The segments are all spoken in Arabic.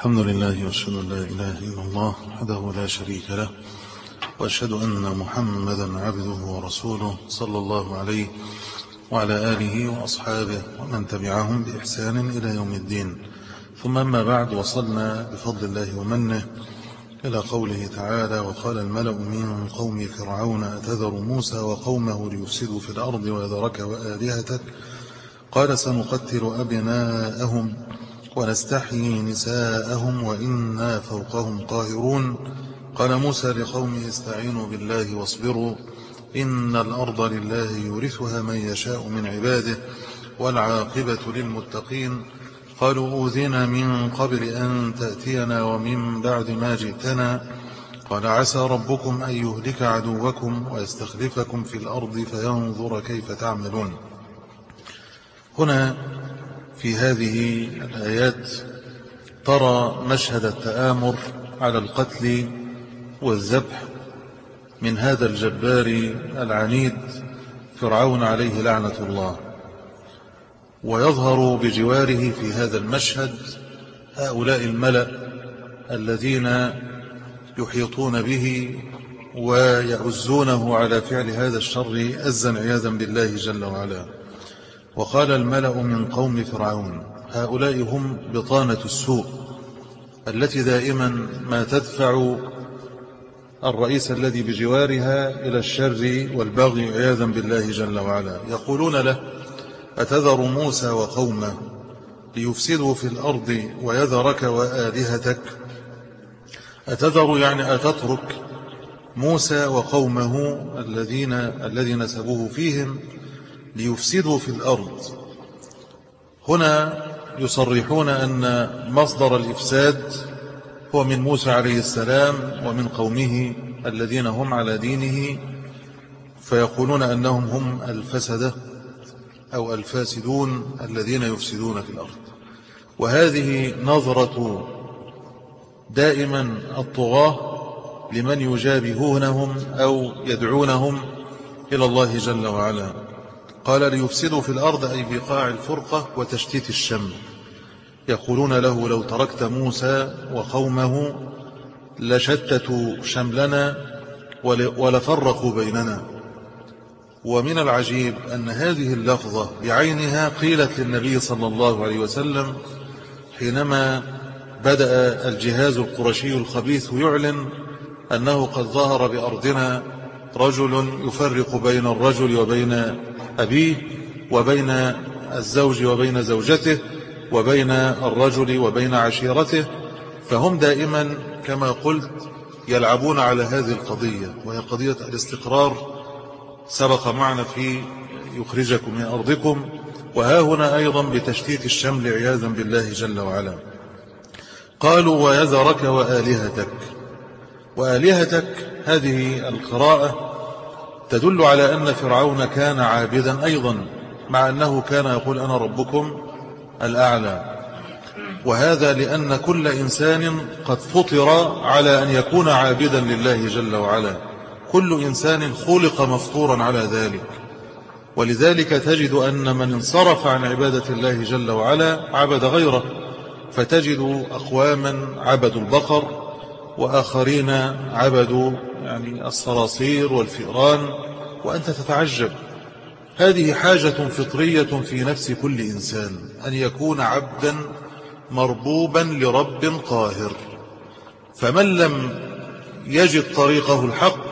الحمد لله وأشهد أن لا إله إلا الله وحده لا شريك له وأشهد أن محمدا عبده ورسوله صلى الله عليه وعلى آله وأصحابه ومن تبعهم بإحسان إلى يوم الدين. ثم أما بعد وصلنا بفضل الله ومنه إلى قوله تعالى وقال الملأ من قوم فرعون أتذر موسى وقومه ليفسدوا في الأرض ويذرك وآلهتك قال سنقتل أبناءهم. ونستحيي نساءهم وإنا فوقهم قاهرون. قال موسى لقومه استعينوا بالله واصبروا إن الأرض لله يورثها من يشاء من عباده والعاقبة للمتقين. قالوا أوذنا من قبل أن تأتينا ومن بعد ما جئتنا. قال عسى ربكم أن يهلك عدوكم ويستخلفكم في الأرض فينظر كيف تعملون. هنا في هذه الآيات ترى مشهد التآمر على القتل والذبح من هذا الجبار العنيد فرعون عليه لعنة الله. ويظهر بجواره في هذا المشهد هؤلاء الملأ الذين يحيطون به ويعزونه على فعل هذا الشر أزا عياذا بالله جل وعلا. وقال الملأ من قوم فرعون هؤلاء هم بطانة السوء التي دائما ما تدفع الرئيس الذي بجوارها إلى الشر والبغي عياذا بالله جل وعلا. يقولون له أتذر موسى وقومه ليفسدوا في الأرض ويذرك وآلهتك؟ أتذر يعني أتترك موسى وقومه الذين الذي نسبوه فيهم ليفسدوا في الأرض. هنا يصرحون أن مصدر الإفساد هو من موسى عليه السلام ومن قومه الذين هم على دينه فيقولون أنهم هم الفسدة أو الفاسدون الذين يفسدون في الأرض. وهذه نظرة دائما الطغاة لمن يجابهونهم أو يدعونهم إلى الله جل وعلا. قال ليفسدوا في الأرض أي بقاع الفرقة وتشتيت الشمل يقولون له لو تركت موسى وقومه لشتتوا شملنا ولفرقوا بيننا. ومن العجيب أن هذه اللفظة بعينها قيلت للنبي صلى الله عليه وسلم حينما بدأ الجهاز القرشي الخبيث يعلن أنه قد ظهر بأرضنا رجل يفرق بين الرجل وبين أبيه وبين الزوج وبين زوجته وبين الرجل وبين عشيرته فهم دائما كما قلت يلعبون على هذه القضية وهي قضية الاستقرار سبق معنا في يخرجكم من أرضكم وها هنا أيضا بتشتيت الشمل عياذا بالله جل وعلا. قالوا ويذرك وآلهتك. وآلهتك هذه القراءة تدل على أن فرعون كان عابدا أيضا مع أنه كان يقول أنا ربكم الأعلى. وهذا لأن كل إنسان قد فطر على أن يكون عابدا لله جل وعلا. كل إنسان خلق مفطورا على ذلك. ولذلك تجد أن من انصرف عن عبادة الله جل وعلا عبد غيره. فتجد أقواما عبدوا البقر وآخرين عبدوا يعني الصراصير والفئران وأنت تتعجب. هذه حاجة فطرية في نفس كل إنسان أن يكون عبدا مربوبا لرب قاهر. فمن لم يجد طريقه الحق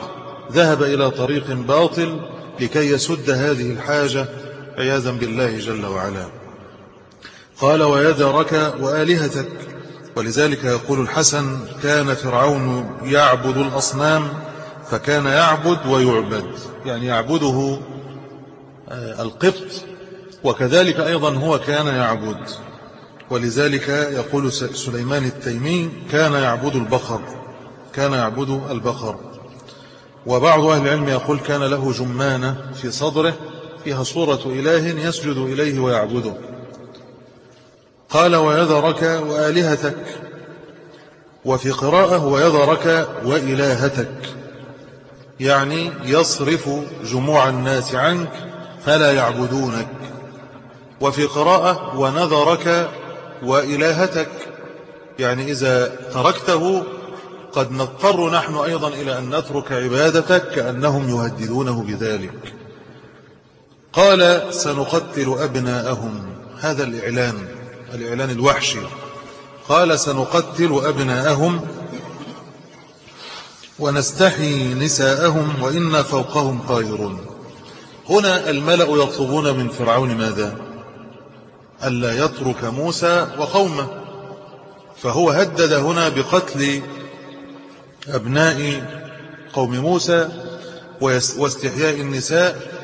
ذهب إلى طريق باطل لكي يسد هذه الحاجة عياذا بالله جل وعلا. قال ويذرك وآلهتك ولذلك يقول الحسن كان فرعون يعبد الأصنام فكان يعبد ويعبد. يعني يعبده آه، القبط وكذلك أيضا هو كان يعبد. ولذلك يقول سليمان التيمي كان يعبد البقر كان يعبد البقر وبعض أهل العلم يقول كان له جمانة في صدره فيها صورة إله يسجد إليه ويعبده. قال ويذرك وآلهتك وفي قراءة ويذرك وإلهتك يعني يصرف جموع الناس عنك فلا يعبدونك. وفي قراءة ونذرك وإلهتك يعني إذا تركته قد نضطر نحن أيضا إلى أن نترك عبادتك كأنهم يهددونه بذلك. قال سنقتل أبناءهم هذا الإعلان. الإعلان الوحشي. قال سنقتل أبناءهم ونستحي نساءهم وإنا فوقهم قاهرون هنا الملأ يطلبون من فرعون ماذا؟ ألا يترك موسى وقومه. فهو هدد هنا بقتل أبناء قوم موسى واستحياء النساء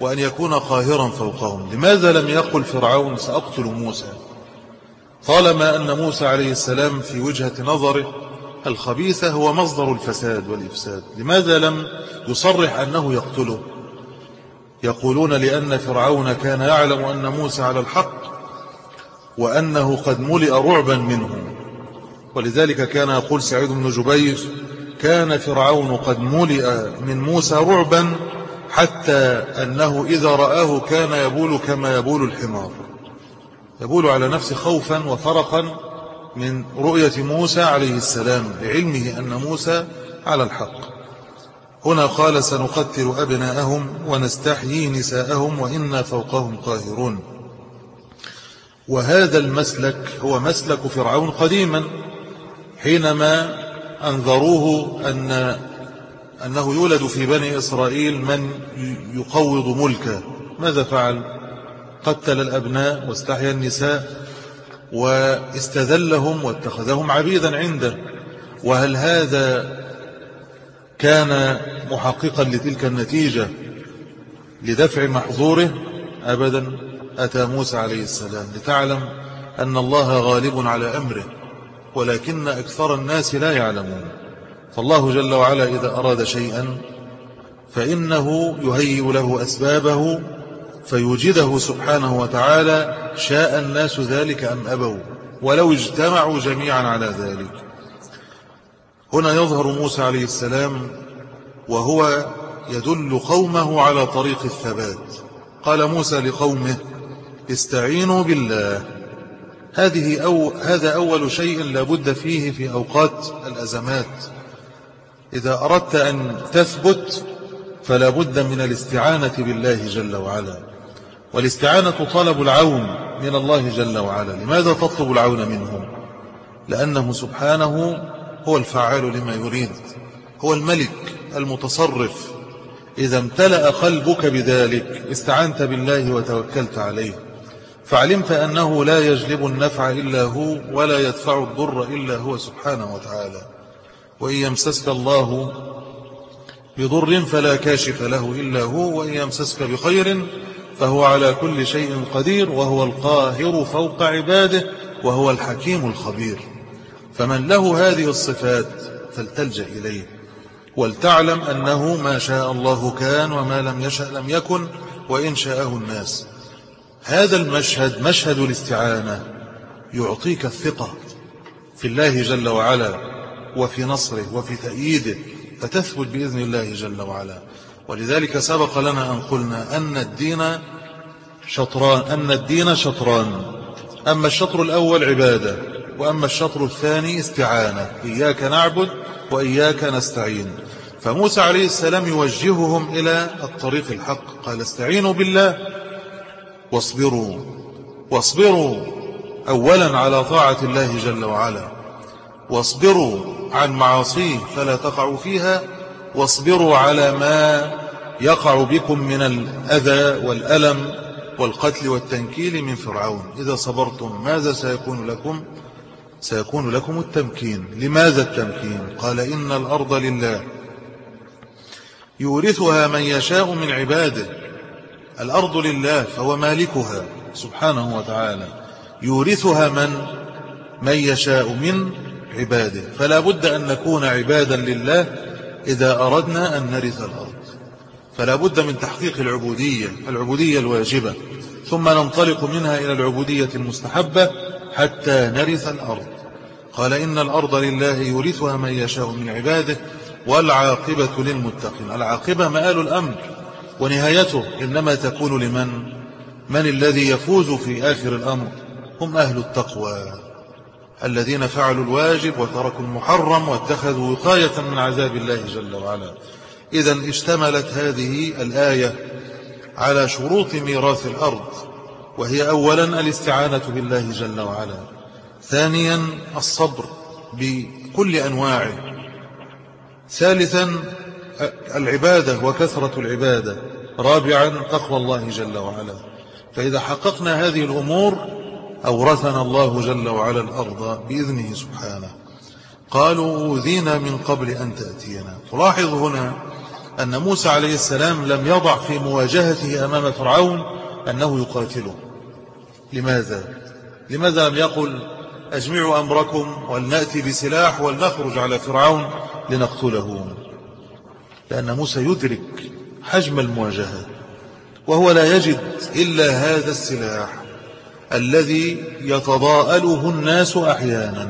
وأن يكون قاهرا فوقهم. لماذا لم يقل فرعون سأقتل موسى طالما أن موسى عليه السلام في وجهة نظره الخبيثة هو مصدر الفساد والإفساد لماذا لم يصرح أنه يقتله؟ يقولون لأن فرعون كان يعلم أن موسى على الحق وأنه قد ملئ رعبا منه. ولذلك كان يقول سعيد بن جبير كان فرعون قد ملئ من موسى رعبا حتى أنه إذا رآه كان يبول كما يبول الحمار. يبول على نفسه خوفا وفرقا من رؤية موسى عليه السلام لعلمه أن موسى على الحق. هنا قال سنقتل أبناءهم ونستحيي نساءهم وإنا فوقهم قاهرون. وهذا المسلك هو مسلك فرعون قديما حينما أنذروه أن أنه يولد في بني إسرائيل من يقوض ملكه. ماذا فعل؟ قتل الأبناء واستحيا النساء واستذلهم واتخذهم عبيدا عنده. وهل هذا كان محققا لتلك النتيجة لدفع محظوره؟ أبدا أتى موسى عليه السلام لتعلم أن الله غالب على أمره ولكن أكثر الناس لا يعلمون. فالله جل وعلا إذا أراد شيئا فإنه يهيئ له أسبابه فيوجده سبحانه وتعالى شاء الناس ذلك أم أبوا ولو اجتمعوا جميعا على ذلك. هنا يظهر موسى عليه السلام وهو يدل قومه على طريق الثبات. قال موسى لقومه استعينوا بالله. هذه أو هذا أول شيء لابد فيه في أوقات الأزمات. إذا أردت أن تثبت فلا بد من الاستعانة بالله جل وعلا. والاستعانة طلب العون من الله جل وعلا. لماذا تطلب العون منه؟ لأنه سبحانه هو الفعال لما يريد هو الملك المتصرف. إذا امتلأ قلبك بذلك استعنت بالله وتوكلت عليه. فعلمت أنه لا يجلب النفع إلا هو ولا يدفع الضر إلا هو سبحانه وتعالى. وإن يمسسك الله بضر فلا كاشف له إلا هو وإن يمسسك بخير فهو على كل شيء قدير وهو القاهر فوق عباده وهو الحكيم الخبير. فمن له هذه الصفات فلتلجأ إليه ولتعلم أنه ما شاء الله كان وما لم يشأ لم يكن وإن شاءه الناس. هذا المشهد مشهد الاستعانة يعطيك الثقة في الله جل وعلا وفي نصره وفي تأييده فتثبت بإذن الله جل وعلا. ولذلك سبق لنا أن قلنا أن الدين شطران أن الدين شطران. أما الشطر الأول عبادة وأما الشطر الثاني استعانة. إياك نعبد وإياك نستعين. فموسى عليه السلام يوجههم إلى الطريق الحق. قال استعينوا بالله واصبروا. واصبروا أولا على طاعة الله جل وعلا. واصبروا عن معاصيه فلا تقعوا فيها. واصبروا على ما يقع بكم من الأذى والألم والقتل والتنكيل من فرعون. إذا صبرتم ماذا سيكون لكم؟ سيكون لكم التمكين. لماذا التمكين؟ قال إن الأرض لله. يورثها من يشاء من عباده. الأرض لله فهو مالكها سبحانه وتعالى. يورثها من؟ من يشاء من عباده. فلا بد أن نكون عبادا لله إذا أردنا أن نرث الأرض. فلا بد من تحقيق العبودية العبودية الواجبة ثم ننطلق منها إلى العبودية المستحبة حتى نرث الأرض. قال إن الأرض لله يورثها من يشاء من عباده والعاقبة للمتقين. العاقبة مآل الأمر ونهايته إنما تكون لمن؟ من الذي يفوز في آخر الأمر؟ هم أهل التقوى. الذين فعلوا الواجب وتركوا المحرم واتخذوا وقاية من عذاب الله جل وعلا. إذا اشتملت هذه الآية على شروط ميراث الأرض وهي أولا الاستعانة بالله جل وعلا ثانيا الصبر بكل أنواعه ثالثا العبادة وكثرة العبادة رابعا تقوى الله جل وعلا. فإذا حققنا هذه الأمور أورثنا الله جل وعلا الأرض بإذنه سبحانه. قالوا أوذينا من قبل أن تأتينا. تلاحظ هنا أن موسى عليه السلام لم يضع في مواجهته أمام فرعون أنه يقاتله. لماذا؟ لماذا لم يقل أجمعوا أمركم ولنأتي بسلاح ولنخرج على فرعون لنقتله؟ لأن موسى يدرك حجم المواجهة وهو لا يجد إلا هذا السلاح. الذي يتضاءله الناس أحيانا.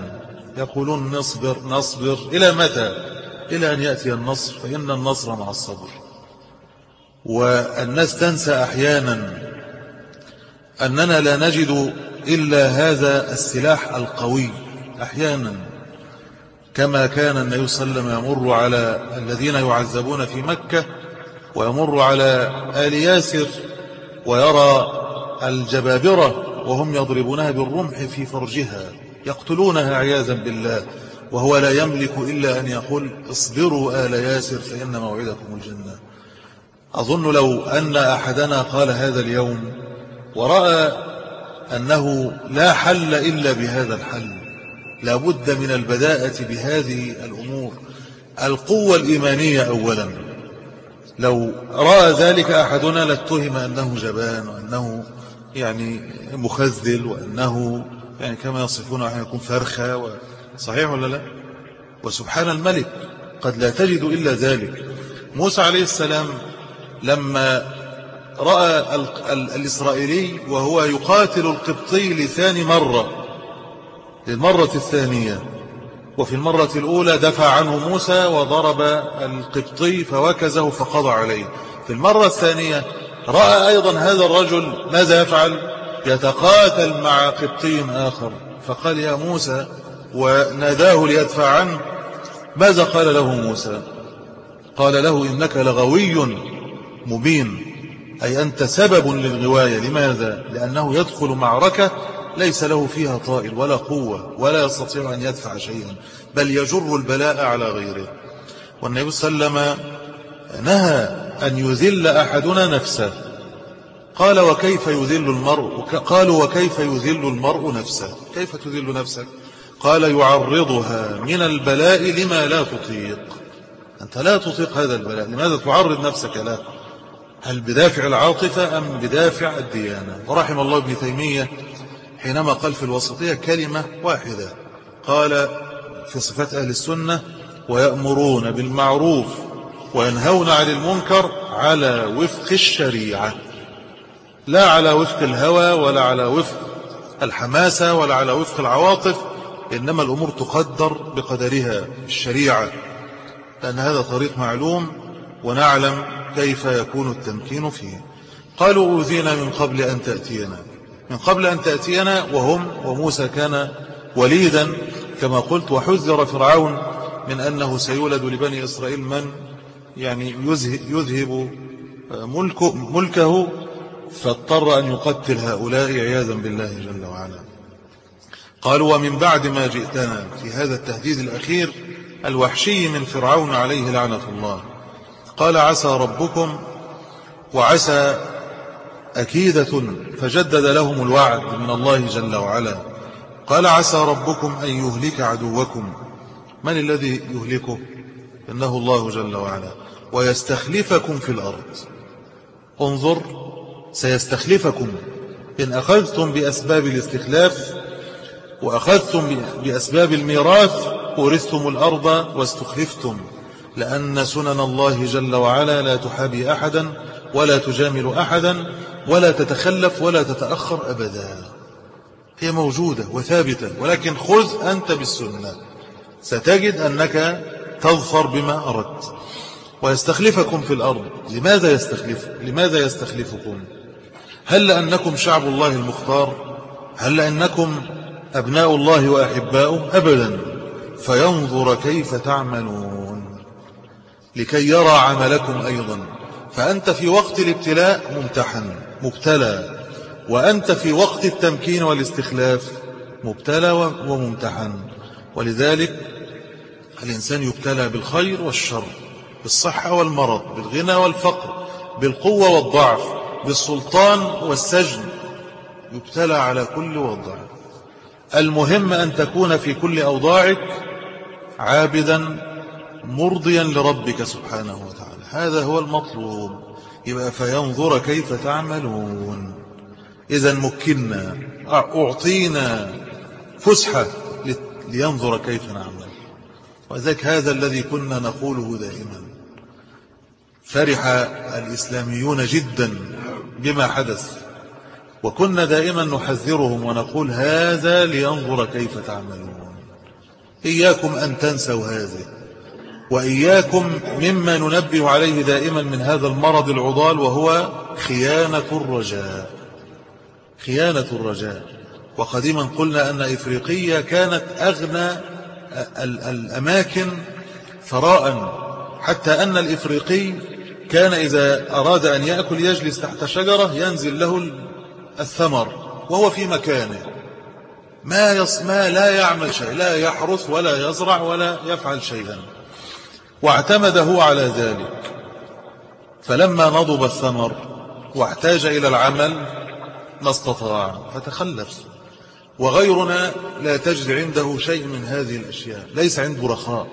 يقولون نصبر نصبر. إلى متى؟ إلى أن يأتي النصر فإن النصر مع الصبر. والناس تنسى أحيانا أننا لا نجد إلا هذا السلاح القوي أحيانا. كما كان النبي صلى الله عليه وسلم يمر على الذين يعذبون في مكة ويمر على آل ياسر ويرى الجبابرة وهم يضربونها بالرمح في فرجها يقتلونها عياذا بالله وهو لا يملك إلا أن يقول اصبروا آل ياسر فإن موعدكم الجنة. أظن لو أن أحدنا قال هذا اليوم ورأى أنه لا حل إلا بهذا الحل لا بد من البداءة بهذه الأمور. القوة الإيمانية أولا. لو رأى ذلك أحدنا لاتهم أنه جبان وأنه يعني مخذل وأنه يعني كما يصفون أن يكون فرخة صحيح ولا لا؟ وسبحان الملك قد لا تجد إلا ذلك. موسى عليه السلام لما رأى الإسرائيلي وهو يقاتل القبطي لثاني مرة للمرة الثانية. وفي المرة الأولى دفع عنه موسى وضرب القبطي فوكزه فقضى عليه. في المرة الثانية رأى أيضا هذا الرجل ماذا يفعل؟ يتقاتل مع قبطي آخر. فقال يا موسى وناداه ليدفع عنه ماذا قال له موسى؟ قال له إنك لغوي مبين. أي أنت سبب للغواية. لماذا؟ لأنه يدخل معركة ليس له فيها طائل ولا قوة ولا يستطيع أن يدفع شيئا بل يجر البلاء على غيره. والنبي صلى الله عليه وسلم نهى أن يذل أحدنا نفسه. قال وكيف يذل المرء؟ قالوا وكيف يذل المرء نفسه؟ كيف تذل نفسك؟ قال يعرضها من البلاء لما لا تطيق. أنت لا تطيق هذا البلاء لماذا تعرض نفسك له؟ هل بدافع العاطفة أم بدافع الديانة؟ ورحم الله ابن تيمية حينما قال في الوسطية كلمة واحدة. قال في صفات أهل السنة ويأمرون بالمعروف وينهون عن المنكر على وفق الشريعة. لا على وفق الهوى ولا على وفق الحماسة ولا على وفق العواطف إنما الأمور تقدر بقدرها الشريعة. لأن هذا طريق معلوم ونعلم كيف يكون التمكين فيه. قالوا أوذينا من قبل أن تأتينا. من قبل أن تأتينا وهم وموسى كان وليدا كما قلت وحذر فرعون من أنه سيولد لبني إسرائيل من يعني يذهب ملكه, ملكه فاضطر أن يقتل هؤلاء عياذا بالله جل وعلا. قالوا ومن بعد ما جئتنا في هذا التهديد الأخير الوحشي من فرعون عليه لعنة الله. قال عسى ربكم وعسى أكيدة فجدد لهم الوعد من الله جل وعلا. قال عسى ربكم أن يهلك عدوكم. من الذي يهلكه؟ إنه الله جل وعلا. ويستخلفكم في الأرض. انظر سيستخلفكم. إن أخذتم بأسباب الاستخلاف وأخذتم بأسباب الميراث ورثتم الأرض واستخلفتم لأن سنن الله جل وعلا لا تحابي أحدا ولا تجامل أحدا ولا تتخلف ولا تتأخر أبدا. هي موجودة وثابتة ولكن خذ أنت بالسنة. ستجد أنك تظفر بما أردت. ويستخلفكم في الأرض. لماذا يستخلف لماذا يستخلفكم؟ هل لأنكم شعب الله المختار؟ هل لأنكم أبناء الله وأحباؤه؟ أبدا. فينظر كيف تعملون. لكي يرى عملكم أيضا. فأنت في وقت الابتلاء ممتحن مبتلى. وأنت في وقت التمكين والاستخلاف مبتلى وممتحن. ولذلك الإنسان يبتلى بالخير والشر. بالصحة والمرض بالغنى والفقر بالقوة والضعف بالسلطان والسجن. يبتلى على كل وضع. المهم أن تكون في كل أوضاعك عابدا مرضيا لربك سبحانه وتعالى. هذا هو المطلوب. يبقى فينظر كيف تعملون. إذا مكنا أعطينا فسحة لينظر كيف نعمل. وذلك هذا الذي كنا نقوله دائما. فرح الإسلاميون جدا بما حدث. وكنا دائما نحذرهم ونقول هذا لينظر كيف تعملون. إياكم أن تنسوا هذا وإياكم مما ننبه عليه دائما من هذا المرض العضال وهو خيانة الرجاء. خيانة الرجاء. وقديما قلنا أن إفريقيا كانت أغنى الأماكن ثراء. حتى أن الإفريقي كان إذا أراد أن يأكل يجلس تحت شجرة ينزل له الثمر وهو في مكانه. ما يصمى لا يعمل شيء لا يحرث ولا يزرع ولا يفعل شيئا. واعتمد هو على ذلك. فلما نضب الثمر واحتاج إلى العمل ما استطاع فتخلف وغيرنا لا تجد عنده شيء من هذه الأشياء ليس عنده رخاء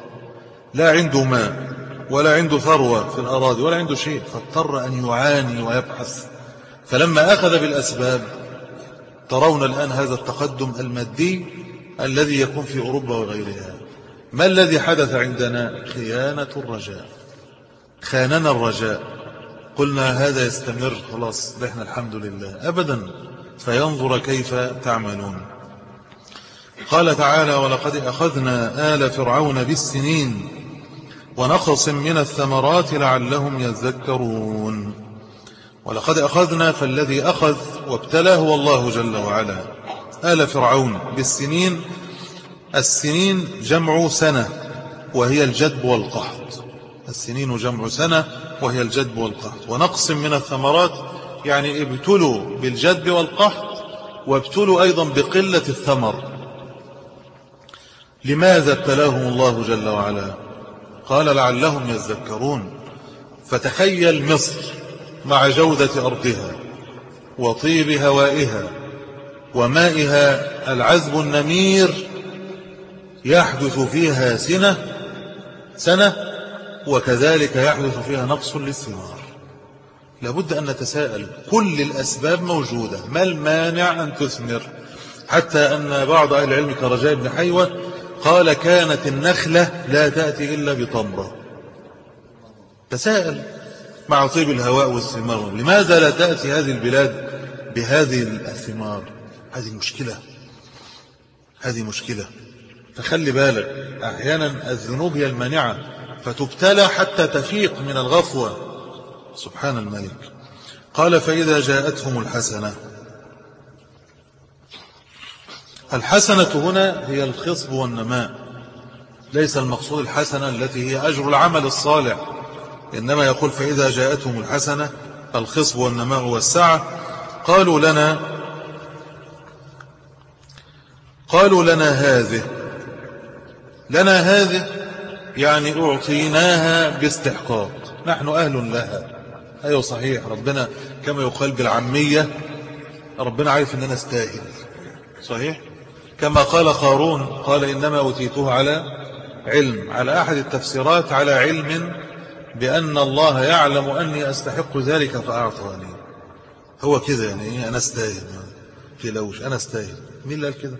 لا عنده ماء. ولا عنده ثروة في الأراضي ولا عنده شيء فاضطر أن يعاني ويبحث. فلما أخذ بالأسباب ترون الآن هذا التقدم المادي الذي يكون في أوروبا وغيرها. ما الذي حدث عندنا؟ خيانة الرجاء. خاننا الرجاء. قلنا هذا يستمر خلاص نحن الحمد لله. أبدا فينظر كيف تعملون. قال تعالى ولقد أخذنا آل فرعون بالسنين ونقص من الثمرات لعلهم يذكرون. ولقد أخذنا فالذي أخذ وابتلاه الله جل وعلا. آل فرعون بالسنين السنين جمع سنة وهي الجدب والقحط. السنين جمع سنة وهي الجدب والقحط. ونقص من الثمرات يعني ابتلوا بالجدب والقحط وابتلوا أيضا بقلة الثمر. لماذا ابتلاهم الله جل وعلا؟ قال لعلهم يذكرون فتخيل مصر مع جودة أرضها وطيب هوائها ومائها العذب النمير يحدث فيها سنة سنة وكذلك يحدث فيها نقص للثمار. لابد أن نتساءل كل الأسباب موجودة ما المانع أن تثمر؟ حتى أن بعض أهل العلم كرجاء بن حيوة قال كانت النخلة لا تأتي إلا بطمرة تساءل مع طيب الهواء والثمار. لماذا لا تأتي هذه البلاد بهذه الثمار؟ هذه مشكلة. هذه مشكلة. فخلي بالك أحيانا الذنوب هي المانعة فتبتلى حتى تفيق من الغفوة. سبحان الملك. قال فإذا جاءتهم الحسنة الحسنة هنا هي الخصب والنماء ليس المقصود الحسنة التي هي أجر العمل الصالح إنما يقول فإذا جاءتهم الحسنة الخصب والنماء والسعة قالوا لنا قالوا لنا هذه لنا هذه يعني أعطيناها باستحقاق نحن أهل لها. أيوة صحيح ربنا كما يقال بالعامية ربنا عارف أننا نستاهل صحيح؟ كما قال قارون قال إنما أتيته على علم على أحد التفسيرات على علم بأن الله يعلم أني أستحق ذلك فأعطاني. هو كذا يعني إيه أنا أستاهل. في لوش أنا أستاهل. مين قال كده؟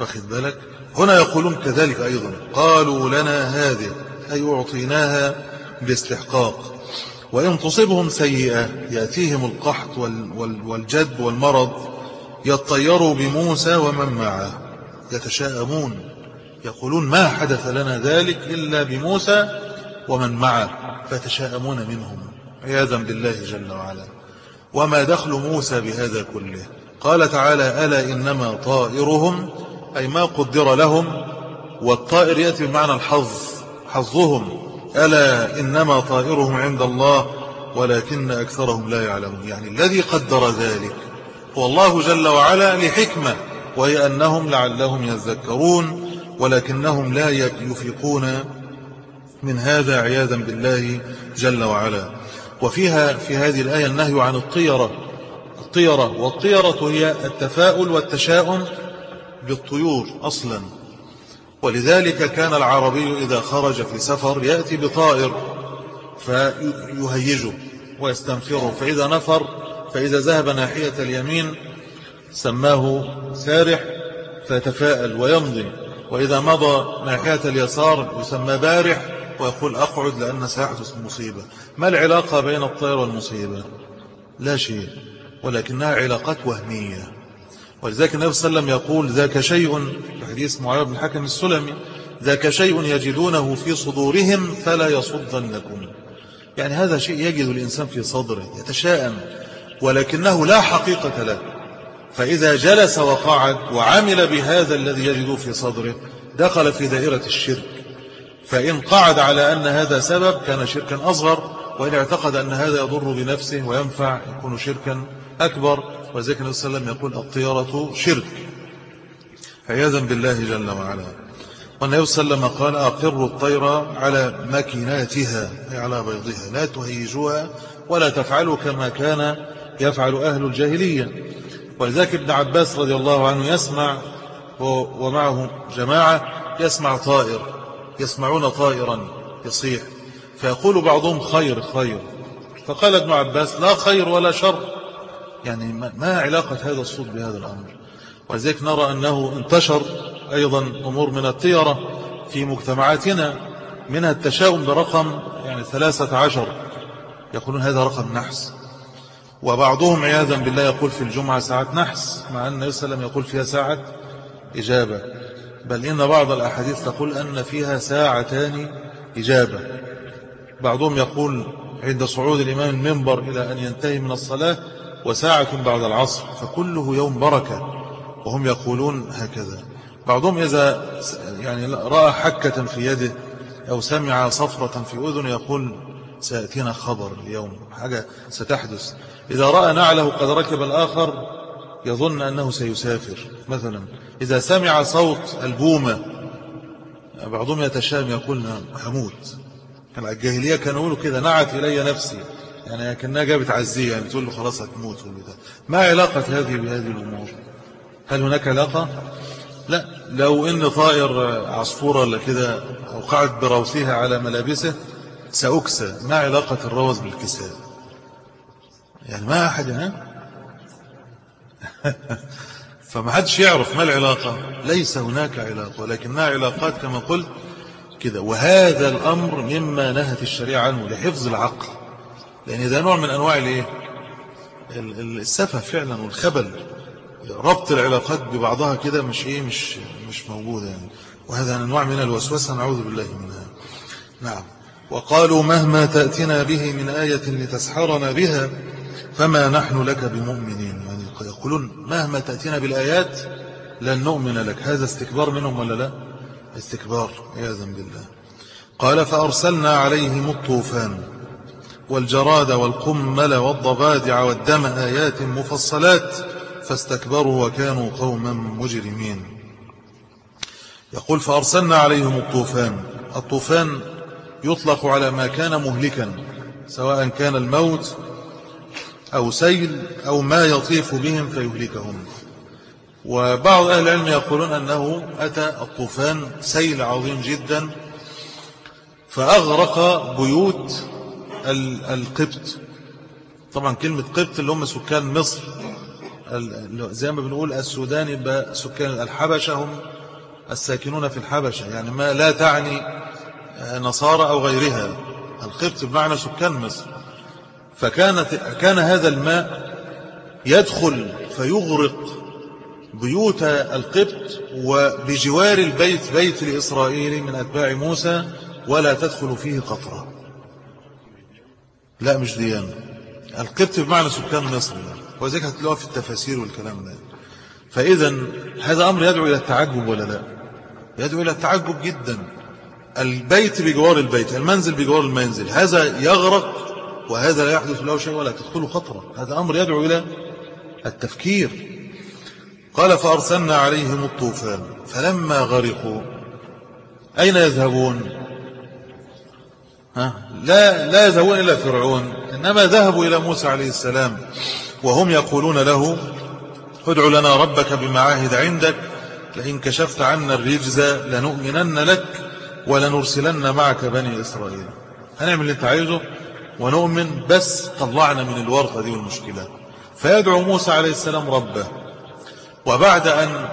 واخد بالك؟ هنا يقولون كذلك أيضا. قالوا لنا هذه أي أعطيناها باستحقاق. وإن تصبهم سيئة يأتيهم القحط والجد والمرض يطيروا بموسى ومن معه. يتشاءمون. يقولون ما حدث لنا ذلك إلا بموسى ومن معه. فتشاءمون منهم. عياذا بالله جل وعلا. وما دخل موسى بهذا كله؟ قال تعالى ألا إنما طائرهم؟ أي ما قدر لهم؟ والطائر يأتي بمعنى الحظ. حظهم. ألا إنما طائرهم عند الله ولكن أكثرهم لا يعلمون. يعني الذي قدر ذلك. هو الله جل وعلا لحكمة وهي أنهم لعلهم يذكرون ولكنهم لا يفيقون من هذا عياذا بالله جل وعلا. وفيها في هذه الآية النهي عن الطيرة. الطيرة والطيرة هي التفاؤل والتشاؤم بالطيور أصلا. ولذلك كان العربي إذا خرج في سفر يأتي بطائر فيهيجه ويستنفره فإذا نفر فإذا ذهب ناحية اليمين سماه سارح فيتفاءل ويمضي وإذا مضى ناحية اليسار يسمى بارح ويقول أقعد لأن سيحدث مصيبة. ما العلاقة بين الطير والمصيبة؟ لا شيء ولكنها علاقات وهمية. ولذلك النبي صلى الله عليه وسلم يقول ذاك شيء في حديث معاوية بن الحكم السلمي ذاك شيء يجدونه في صدورهم فلا يصدنكم. يعني هذا شيء يجد الإنسان في صدره يتشاءم. ولكنه لا حقيقة له. فإذا جلس وقعد وعمل بهذا الذي يجد في صدره دخل في دائرة الشرك. فإن قعد على أن هذا سبب كان شركا أصغر وإن اعتقد أن هذا يضر بنفسه وينفع يكون شركا أكبر. وذلك النبي صلى الله عليه وسلم يقول الطيارة شرك. عياذا بالله جل وعلا. والنبي صلى الله عليه وسلم قال أقروا الطير على مكيناتها أي على بيضها. لا تهيجوها ولا تفعلوا كما كان يفعل أهل الجاهلية. ولذلك ابن عباس رضي الله عنه يسمع ومعه جماعة يسمع طائر يسمعون طائرا يصيح. فيقول بعضهم خير خير. فقال ابن عباس لا خير ولا شر. يعني ما علاقة هذا الصوت بهذا الأمر. ولذلك نرى أنه انتشر أيضا أمور من الطيرة في مجتمعاتنا منها التشاؤم برقم يعني ثلاثة عشر. يقولون هذا رقم نحس. وبعضهم عياذا بالله يقول في الجمعة ساعة نحس مع أن النبي صلى الله عليه وسلم يقول فيها ساعة إجابة. بل إن بعض الأحاديث تقول أن فيها ساعتان إجابة. بعضهم يقول عند صعود الإمام المنبر إلى أن ينتهي من الصلاة وساعة بعد العصر فكله يوم بركة وهم يقولون هكذا. بعضهم إذا يعني رأى حكة في يده أو سمع صفرة في أذن يقول سيأتينا خبر اليوم حاجة ستحدث. إذا رأى نعله قد ركب الآخر يظن أنه سيسافر. مثلا إذا سمع صوت البومة بعضهم يتشام يقول هموت. كان الجاهلية كانوا يقولوا كده نعت إلي نفسي. يعني كأنها جابت عزية يعني تقول له خلاص هتموت ما علاقة هذه بهذه الأمور؟ هل هناك علاقة؟ لا. لو إن طائر عصفورة كده أوقعت بروسها على ملابسه سأكسى ما علاقة الروز بالكساء يعني ما أحد ها؟ فما حدش يعرف ما العلاقة. ليس هناك علاقة ولكنها علاقات كما قلت كده. وهذا الأمر مما نهت الشريعة عنه لحفظ العقل. لأن ده نوع من أنواع الإيه؟ السفة فعلا والخبل. ربط العلاقات ببعضها كده مش إيه؟ مش مش موجودة يعني. وهذا أنواع من الوسوسة نعوذ بالله منها. نعم. وقالوا مهما تأتنا به من آية لتسحرنا بها فما نحن لك بمؤمنين. يعني يقولون مهما تأتينا بالآيات لن نؤمن لك. هذا استكبار منهم ولا لا؟ استكبار عياذا بالله. قال فأرسلنا عليهم الطوفان والجراد والقمل والضفادع والدم آيات مفصلات فاستكبروا وكانوا قوما مجرمين. يقول فأرسلنا عليهم الطوفان. الطوفان يطلق على ما كان مهلكا سواء كان الموت أو سيل أو ما يطيف بهم فيهلكهم. وبعض أهل العلم يقولون أنه أتى الطوفان سيل عظيم جدا فأغرق بيوت القبط. طبعا كلمة قبط اللي هم سكان مصر زي ما بنقول السودان سكان الحبشة هم الساكنون في الحبشة. يعني ما لا تعني نصارى أو غيرها. القبط بمعنى سكان مصر. فكانت كان هذا الماء يدخل فيغرق بيوت القبط وبجوار البيت بيت الإسرائيلي من أتباع موسى ولا تدخل فيه قطرة. لا مش ديان القبط بمعنى سكان مصر. وذلك هتلاقوها في التفاسير والكلام ده. فإذا هذا أمر يدعو إلى التعجب ولا لا؟ يدعو إلى التعجب جدا. البيت بجوار البيت المنزل بجوار المنزل هذا يغرق وهذا لا يحدث له شيء ولا تدخله خطرة هذا أمر يدعو إلى التفكير قال فأرسلنا عليهم الطوفان فلما غرقوا أين يذهبون ها؟ لا, لا يذهبون إلى فرعون إنما ذهبوا إلى موسى عليه السلام وهم يقولون له ادع لنا ربك بمعاهد عندك لئن كشفت عنا الرجز لنؤمنن لك ولنرسلن معك بني إسرائيل. هنعمل اللي انت عايزه ونؤمن بس طلعنا من الورطة دي والمشكلة. فيدعو موسى عليه السلام ربه. وبعد أن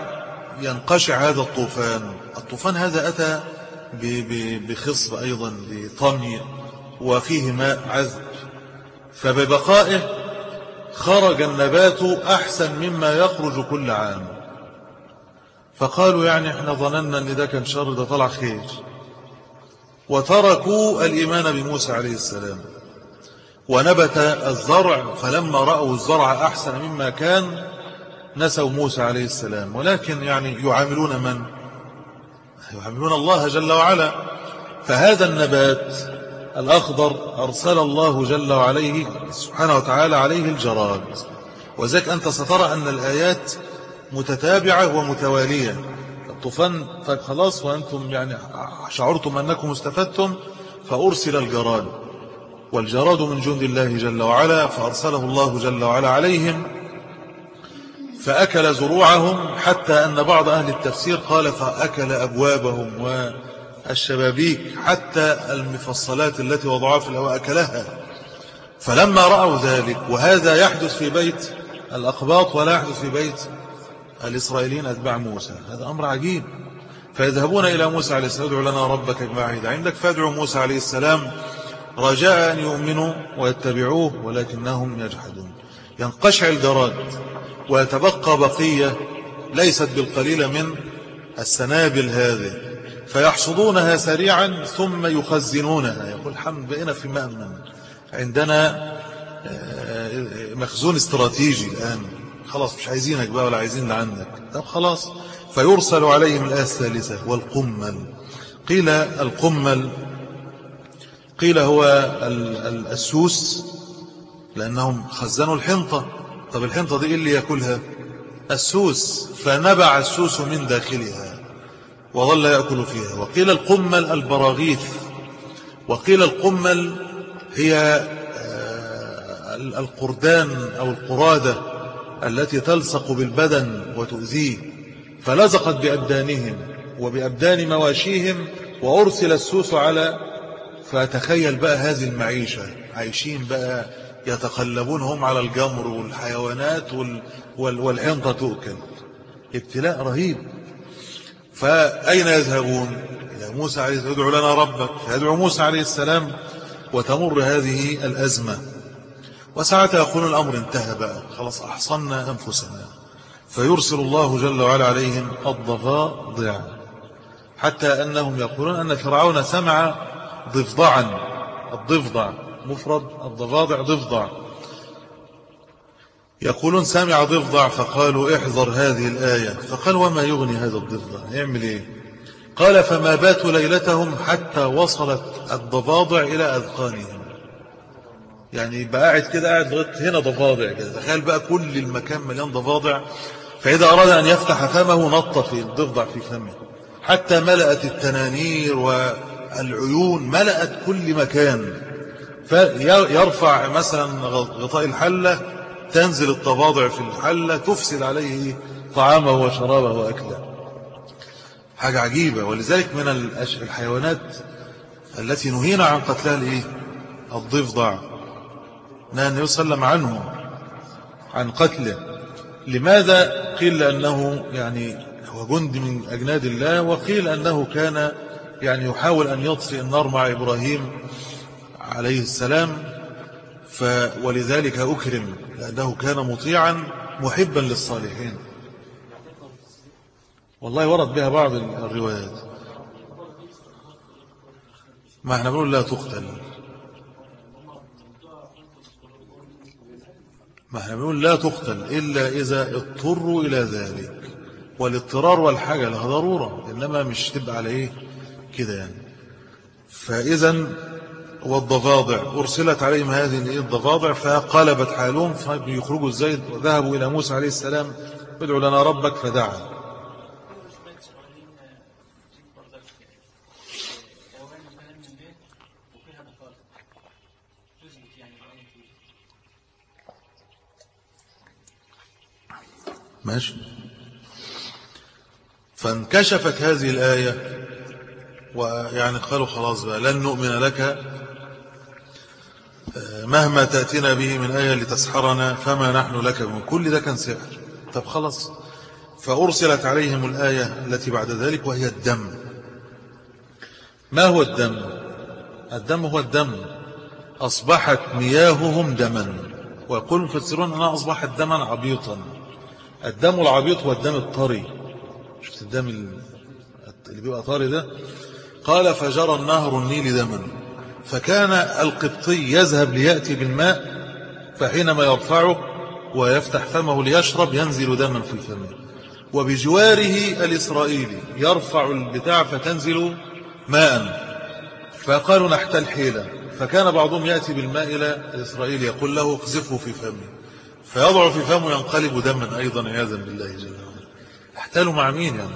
ينقشع هذا الطوفان الطوفان هذا أتى بخصب أيضا بطمي وفيه ماء عذب. فببقائه خرج النبات أحسن مما يخرج كل عام. فقالوا يعني إحنا ظننا إن ده كان شر ده طلع خير. وتركوا الإيمان بموسى عليه السلام. ونبت الزرع فلما رأوا الزرع أحسن مما كان نسوا موسى عليه السلام. ولكن يعني يعاملون من؟ يعاملون الله جل وعلا. فهذا النبات الأخضر أرسل الله جل وعليه سبحانه وتعالى عليه الجراد. وذلك أنت سترى أن الآيات متتابعة ومتوالية. الطوفان طيب خلاص وأنتم يعني شعرتم أنكم استفدتم فأرسل الجراد والجراد من جند الله جل وعلا فأرسله الله جل وعلا عليهم فأكل زروعهم حتى أن بعض أهل التفسير قال فأكل أبوابهم والشبابيك حتى المفصلات التي وضعها في الهواء أكلها. فلما رأوا ذلك وهذا يحدث في بيت الأقباط ولا يحدث في بيت الإسرائيليين أتباع موسى. هذا أمر عجيب. فيذهبون إلى موسى عليه السلام ادعو لنا ربك بما عندك فادعوا موسى عليه السلام. رجاء أن يؤمنوا ويتبعوه ولكنهم يجحدون. ينقشع الجراد ويتبقى بقية ليست بالقليل من السنابل هذه. فيحصدونها سريعا ثم يخزنونها. يقول الحمد بقينا في مأمن. عندنا آه، مخزون استراتيجي الآن. خلاص مش عايزينك بقى ولا عايزين عندك. طب خلاص. فيرسل عليهم الآية الثالثة والقمل. قيل القمل قيل هو السوس لأنهم خزنوا الحنطة. طب الحنطة دي إيه اللي يأكلها؟ السوس. فنبع السوس من داخلها وظل يأكل فيها. وقيل القمل البراغيث. وقيل القمل هي آه، القردان أو القرادة. التي تلصق بالبدن وتؤذيه فلزقت بأبدانهم وبأبدان مواشيهم وأرسل السوس على فتخيل بقى هذه المعيشة عايشين بقى يتقلبون هم على الجمر والحيوانات وال وال والحنطة تؤكل. ابتلاء رهيب. فأين يذهبون؟ إلى موسى عليه يدعو لنا ربك. فيدعو موسى عليه السلام وتمر هذه الأزمة. وساعتها يقول الأمر انتهى بقى خلاص أحصنا أنفسنا. فيرسل الله جل وعلا عليهم الضفادع حتى أنهم يقولون أن فرعون سمع ضفدعا. الضفدع مفرد الضفادع ضفدع. يقولون سامع ضفدع فقالوا احذر هذه الآية. فقال وما يغني هذا الضفدع؟ يعمل إيه؟ قال فما باتوا ليلتهم حتى وصلت الضفادع إلى أذقانهم. يعني يبقى قاعد كده قاعد لغاية هنا ضفادع كده. تخيل بقى كل المكان مليان ضفادع فإذا أراد أن يفتح فمه نط في الضفدع في فمه. حتى ملأت التنانير والعيون ملأت كل مكان. فيرفع مثلا غطاء الحلة تنزل التواضع في الحلة تفسد عليه طعامه وشرابه وأكله. حاجة عجيبة. ولذلك من الحيوانات التي نهينا عن قتلها الإيه؟ الضفدع. نهى النبي صلى الله عليه وسلم عنه عن قتله. لماذا قيل لأنه يعني هو جند من أجناد الله وقيل أنه كان يعني يحاول أن يطفئ النار مع إبراهيم عليه السلام ف ولذلك أكرم لأنه كان مطيعا محبا للصالحين. والله ورد بها بعض الروايات. ما إحنا بنقول لا تقتل. ما إحنا بنقول لا تقتل إلا إذا اضطروا إلى ذلك. والاضطرار والحاجة لها ضرورة إنما مش تبقى على إيه؟ كده يعني. فإذا والضفادع أرسلت عليهم هذه الضفادع فقلبت حالهم فيخرجوا الزيد وذهبوا إلى موسى عليه السلام ادعوا لنا ربك فدعا. ماشي. فانكشفت هذه الآية ويعني قالوا خلاص بقى لن نؤمن لك آه، مهما تأتينا به من آية لتسحرنا فما نحن لك من كل ده كان سحر. طب خلاص. فأرسلت عليهم الآية التي بعد ذلك وهي الدم. ما هو الدم؟ الدم هو الدم. أصبحت مياههم دما. ويقول المفسرون أنها أصبحت دما عبيطا. الدم العبيط هو الدم الطري. شفت الدم اللي بيبقى طري ده؟ قال فجرى النهر النيل دما. فكان القبطي يذهب ليأتي بالماء فحينما يرفعه ويفتح فمه ليشرب ينزل دما في فمه. وبجواره الإسرائيلي يرفع البتاع فتنزل ماء. فقالوا نحتل حيلة. فكان بعضهم يأتي بالماء إلى الإسرائيلي يقول له اقذفه في فمه. فيضع في فمه ينقلب دما أيضا عياذا بالله جل وعلا. احتالوا مع مين يعني؟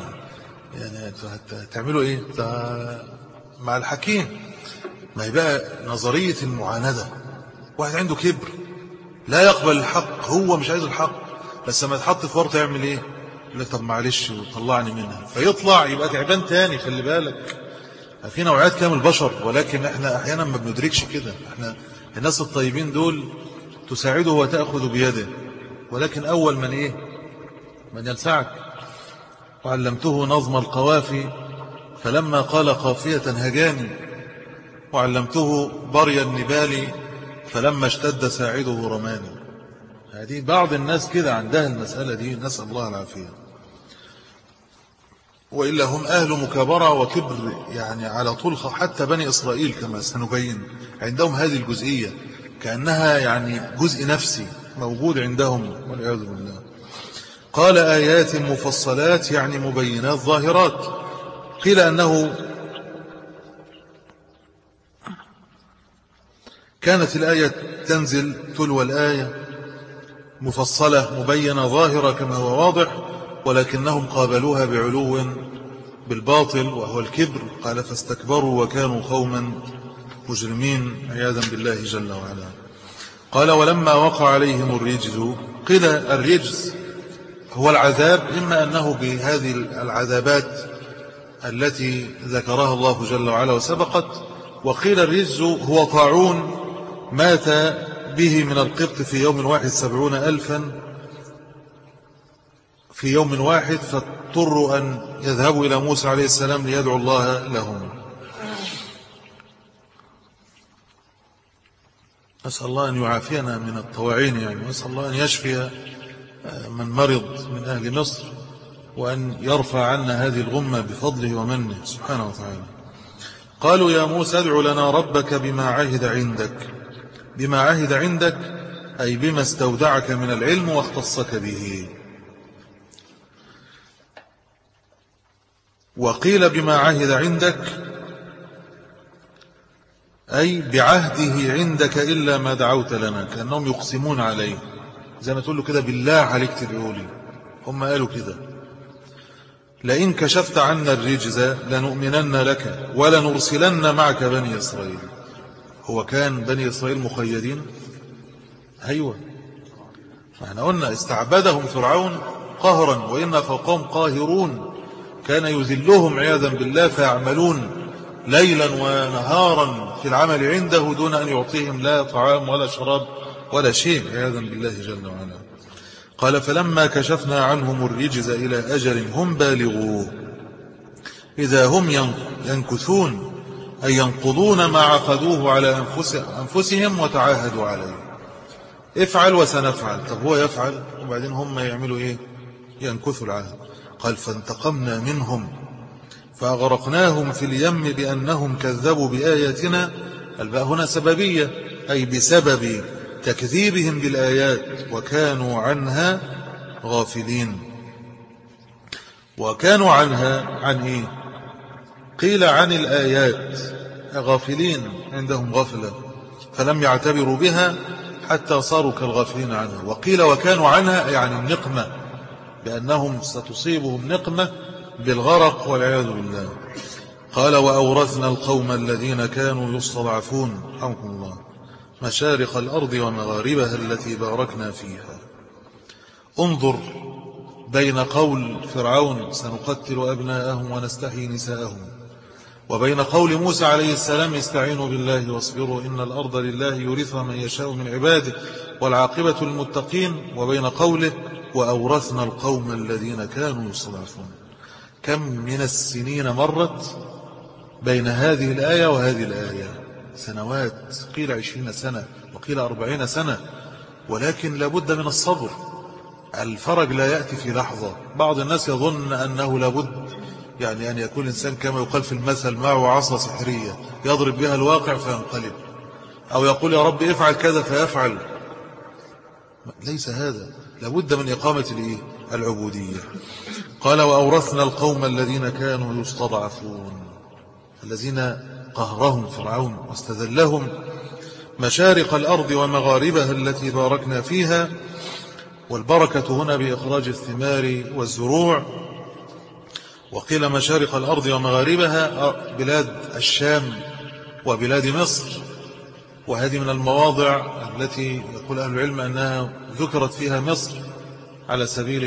يعني تعملوا إيه؟ مع الحكيم. ما هي بقى نظرية المعاندة. واحد عنده كبر. لا يقبل الحق. هو مش عايز الحق. بس لما يتحط في ورطة يعمل إيه؟ يقول لك طب معلش وطلعني منها. فيطلع يبقى تعبان تاني خلي بالك. في نوعيات كامل البشر. ولكن إحنا أحيانا ما بندركش كده. إحنا الناس الطيبين دول تساعده وتأخذ بيده. ولكن أول من إيه؟ من يلسعك وعلمته نظم القوافي فلما قال قافية هجاني. وعلمته بري النبال فلما اشتد ساعده رماني. هذه بعض الناس كده عندها المسألة دي نسأل الله العافية. وإلا هم أهل مكابرة وكبر يعني على طول حتى بني إسرائيل كما سنبين عندهم هذه الجزئية. كأنها يعني جزء نفسي موجود عندهم والعياذ بالله. قال آيات مفصلات يعني مبينات ظاهرات. قيل أنه كانت الآية تنزل تلو الآية مفصلة مبينة ظاهرة كما هو واضح ولكنهم قابلوها بعلو بالباطل وهو الكبر. قال فاستكبروا وكانوا قوما مجرمين عياذا بالله جل وعلا. قال ولما وقع عليهم الرجز قيل الرجز هو العذاب إما أنه بهذه العذابات التي ذكرها الله جل وعلا وسبقت وقيل الرجز هو طاعون مات به من القبط في يوم واحد سبعون ألفا في يوم واحد فاضطروا أن يذهبوا إلى موسى عليه السلام ليدعو الله لهم. نسأل الله أن يعافينا من الطواعين يعني نسأل الله أن يشفي آه، من مرض من أهل مصر وأن يرفع عنا هذه الغمة بفضله ومنه سبحانه وتعالى. قالوا يا موسى ادع لنا ربك بما عهد عندك بما عهد عندك أي بما استودعك من العلم واختصك به. وقيل بما عهد عندك أي بعهده عندك إلا ما دعوت لنا كأنهم يقسمون عليه. زي ما تقول له كده بالله عليك تدعو لي. هم قالوا كده. لئن كشفت عنا الرجز لنؤمنن لك ولنرسلن معك بني إسرائيل. هو كان بني إسرائيل مخيدين أيوة. إحنا قلنا استعبدهم فرعون قهرا وإن فوقهم قاهرون. كان يذلهم عياذا بالله فيعملون. ليلا ونهارا في العمل عنده دون أن يعطيهم لا طعام ولا شراب ولا شيء عياذا بالله جل وعلا. قال فلما كشفنا عنهم الرجز إلى أجل هم بالغوه. إذا هم ينكثون أي ينقضون ما عقدوه على أنفسهم وتعاهدوا عليه. افعل وسنفعل. طب هو يفعل؟ وبعدين هم يعملوا إيه؟ ينكثوا العهد. قال فانتقمنا منهم فأغرقناهم في اليم بأنهم كذبوا بآياتنا. الباء هنا سببية أي بسبب تكذيبهم بالآيات وكانوا عنها غافلين. وكانوا عنها عن إيه؟ قيل عن الآيات غافلين عندهم غفلة فلم يعتبروا بها حتى صاروا كالغافلين عنها. وقيل وكانوا عنها يعني النقمة بأنهم ستصيبهم نقمة بالغرق والعياذ بالله. قال وأورثنا القوم الذين كانوا يستضعفون حمكم الله مشارق الأرض ومغاربها التي باركنا فيها. انظر بين قول فرعون سنقتل أبناءهم ونستحيي نساءهم. وبين قول موسى عليه السلام استعينوا بالله واصبروا إن الأرض لله يورثها من يشاء من عباده والعاقبة المتقين وبين قوله وأورثنا القوم الذين كانوا يستضعفون. كم من السنين مرت بين هذه الآية وهذه الآية؟ سنوات قيل عشرين سنة وقيل أربعين سنة ولكن لابد من الصبر. الفرج لا يأتي في لحظة. بعض الناس يظن أنه لابد يعني أن يكون الإنسان كما يقال في المثل معه عصا سحرية يضرب بها الواقع فينقلب. أو يقول يا رب افعل كذا فيفعل. ليس هذا. لابد من إقامة العبودية. قال وأورثنا القوم الذين كانوا يستضعفون الذين قهرهم فرعون واستذلهم مشارق الأرض ومغاربها التي باركنا فيها والبركة هنا بإخراج الثمار والزروع. وقيل مشارق الأرض ومغاربها بلاد الشام وبلاد مصر. وهذه من المواضع التي يقول أهل العلم أنها ذكرت فيها مصر على سبيل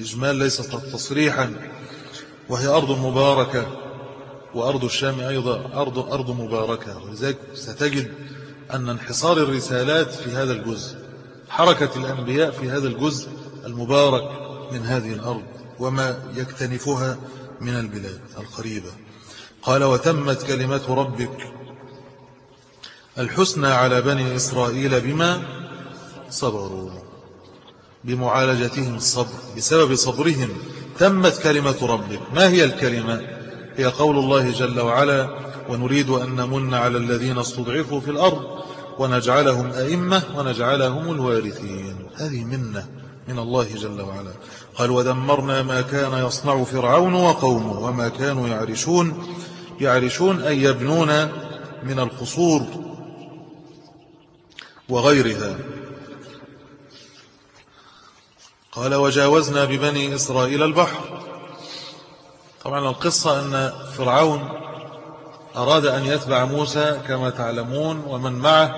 الإجمال ليس تصريحا وهي أرض مباركة وأرض الشام أيضا أرض, أرض مباركة. ولذلك ستجد أن انحصار الرسالات في هذا الجزء حركة الأنبياء في هذا الجزء المبارك من هذه الأرض وما يكتنفها من البلاد القريبة. قال وتمت كلمة ربك الحسنى على بني إسرائيل بما صبروا. بمعالجتهم الصبر بسبب صبرهم تمت كلمة ربك. ما هي الكلمة؟ هي قول الله جل وعلا ونريد أن نمن على الذين استضعفوا في الأرض ونجعلهم أئمة ونجعلهم الوارثين. هذه منة من الله جل وعلا. قال ودمرنا ما كان يصنع فرعون وقومه وما كانوا يعرشون يعرشون أن يبنون من القصور وغيرها. قال وجاوزنا ببني إسرائيل البحر. طبعا القصة أن فرعون أراد أن يتبع موسى كما تعلمون ومن معه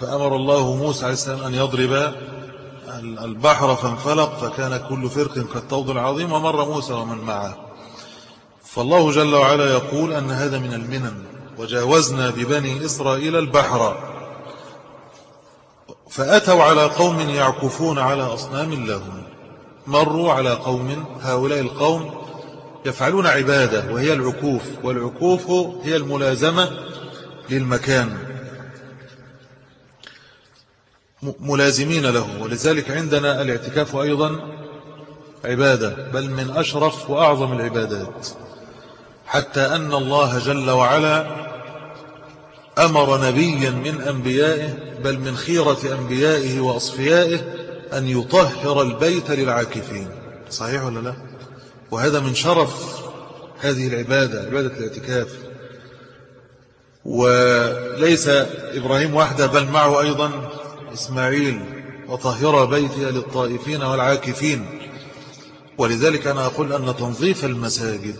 فأمر الله موسى عليه السلام أن يضرب البحر فانفلق فكان كل فرق كالطود العظيم ومر موسى ومن معه. فالله جل وعلا يقول أن هذا من المنن. وجاوزنا ببني إسرائيل البحر. فأتوا على قوم يعكفون على أصنام لهم. مروا على قوم هؤلاء القوم يفعلون عبادة وهي العكوف. والعكوف هي الملازمة للمكان. ملازمين له. ولذلك عندنا الاعتكاف أيضا عبادة بل من أشرف وأعظم العبادات. حتى أن الله جل وعلا أمر نبيا من أنبيائه بل من خيرة أنبيائه وأصفيائه أن يطهر البيت للعاكفين. صحيح ولا لا؟ وهذا من شرف هذه العبادة عبادة الاعتكاف. وليس إبراهيم وحده بل معه أيضا إسماعيل وطهر بيتي للطائفين والعاكفين. ولذلك أنا أقول أن تنظيف المساجد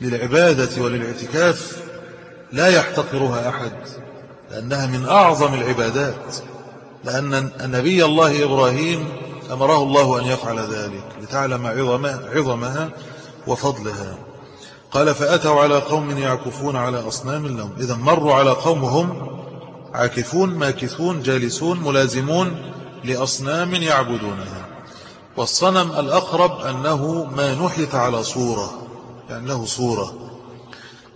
للعبادة وللاعتكاف لا يحتقرها أحد لأنها من أعظم العبادات لأن النبي الله إبراهيم أمره الله أن يفعل ذلك لتعلم عظمها وفضلها. قال فأتوا على قوم يعكفون على أصنام لهم. إذا مروا على قوم هم عاكفون ماكثون جالسون ملازمون لأصنام يعبدونها. والصنم الأقرب أنه ما نحت على صورة يعني له صورة.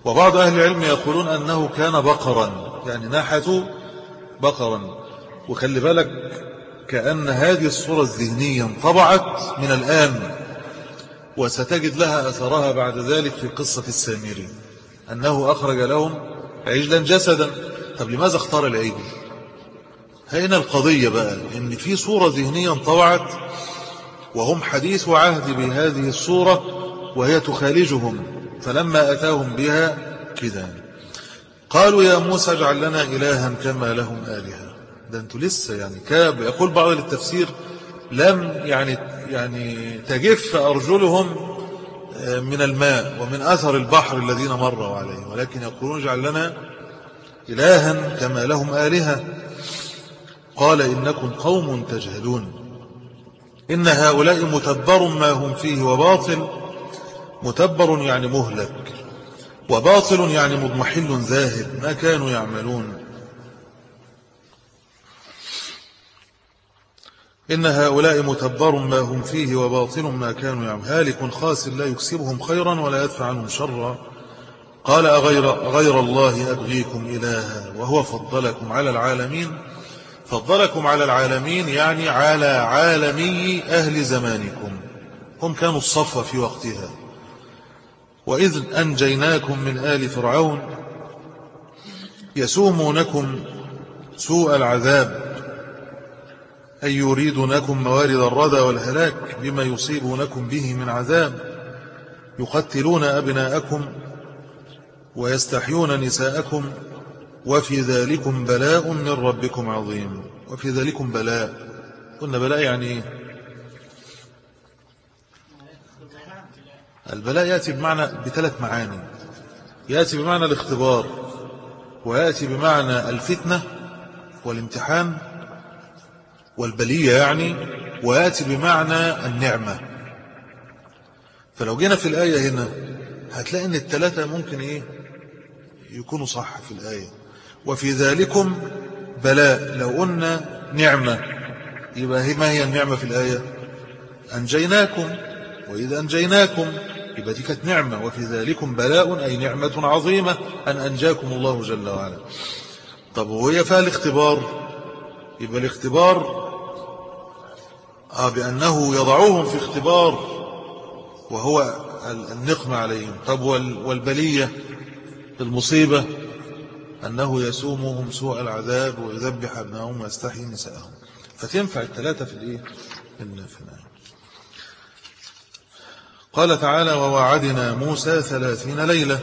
وبعض أهل العلم يقولون أنه كان بقرا يعني نحتوا بقرا. وخلي بالك كأن هذه الصورة الذهنية انطبعت من الآن وستجد لها أثرها بعد ذلك في قصة السامري. أنه أخرج لهم عجلا جسدا. طب لماذا اختار العجل؟ هنا القضية بقى؟ إن في صورة ذهنية انطبعت وهم حديث عهد بهذه الصورة وهي تخالجهم. فلما أتاهم بها كده قالوا يا موسى اجعل لنا إلها كما لهم آلهة. ده أنتوا لسه يعني كاب. يقول بعض التفسير لم يعني يعني تجف أرجلهم آه، من الماء ومن أثر البحر الذين مروا عليه. ولكن يقولون اجعل لنا إلها كما لهم آلهة. قال إنكم قوم تجهلون. إن هؤلاء متبر ما هم فيه وباطل. متبر يعني مهلك وباطل يعني مضمحل ذاهب ما كانوا يعملون. إن هؤلاء متبر ما هم فيه وباطل ما كانوا يعملون. هالك خاسر لا يكسبهم خيرا ولا يدفع عنهم شرا. قال أغير, غير الله أبغيكم إلها وهو فضلكم على العالمين. فضلكم على العالمين يعني على عالمي أهل زمانكم. هم كانوا الصفة في وقتها. وإذ أنجيناكم من آل فرعون يسومونكم سوء العذاب أي يريدونكم موارد الردى والهلاك بما يصيبونكم به من عذاب يقتلون أبناءكم ويستحيون نساءكم وفي ذلكم بلاء من ربكم عظيم. وفي ذلكم بلاء. قلنا بلاء يعني البلاء يأتي بمعنى بثلاث معاني. يأتي بمعنى الاختبار ويأتي بمعنى الفتنة والامتحان والبلية يعني ويأتي بمعنى النعمة. فلو جينا في الآية هنا هتلاقي إن الثلاثة ممكن إيه؟ يكونوا صح في الآية. وفي ذلكم بلاء لو قلنا نعمة. يبقى ما هي النعمة في الآية؟ أنجيناكم وإذا أنجيناكم يبقى دي كانت نعمة وفي ذلكم بلاء أي نعمة عظيمة أن أنجاكم الله جل وعلا. طب وهي فيها الاختبار؟ يبقى الاختبار آه بأنه يضعوهم في اختبار وهو النقمة عليهم. طب والبلية المصيبة أنه يسومهم سوء العذاب ويذبح أبنائهم ويستحيي نساءهم. فتنفع الثلاثة في الإيه؟ في النار قال تعالى ووعدنا موسى ثلاثين ليلة.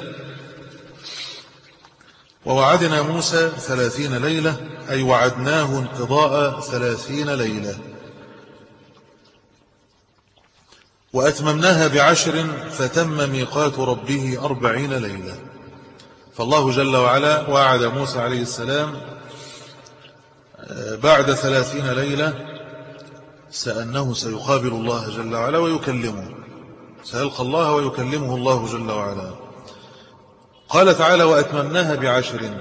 ووعدنا موسى ثلاثين ليلة أي وعدناه انقضاء ثلاثين ليلة. وأتممناها بعشر فتم ميقات ربه أربعين ليلة. فالله جل وعلا وعد موسى عليه السلام آه، بعد ثلاثين ليلة سأنه سيقابل الله جل وعلا ويكلمه. سيلقى الله ويكلمه الله جل وعلا. قال تعالى وأتممناها بعشر.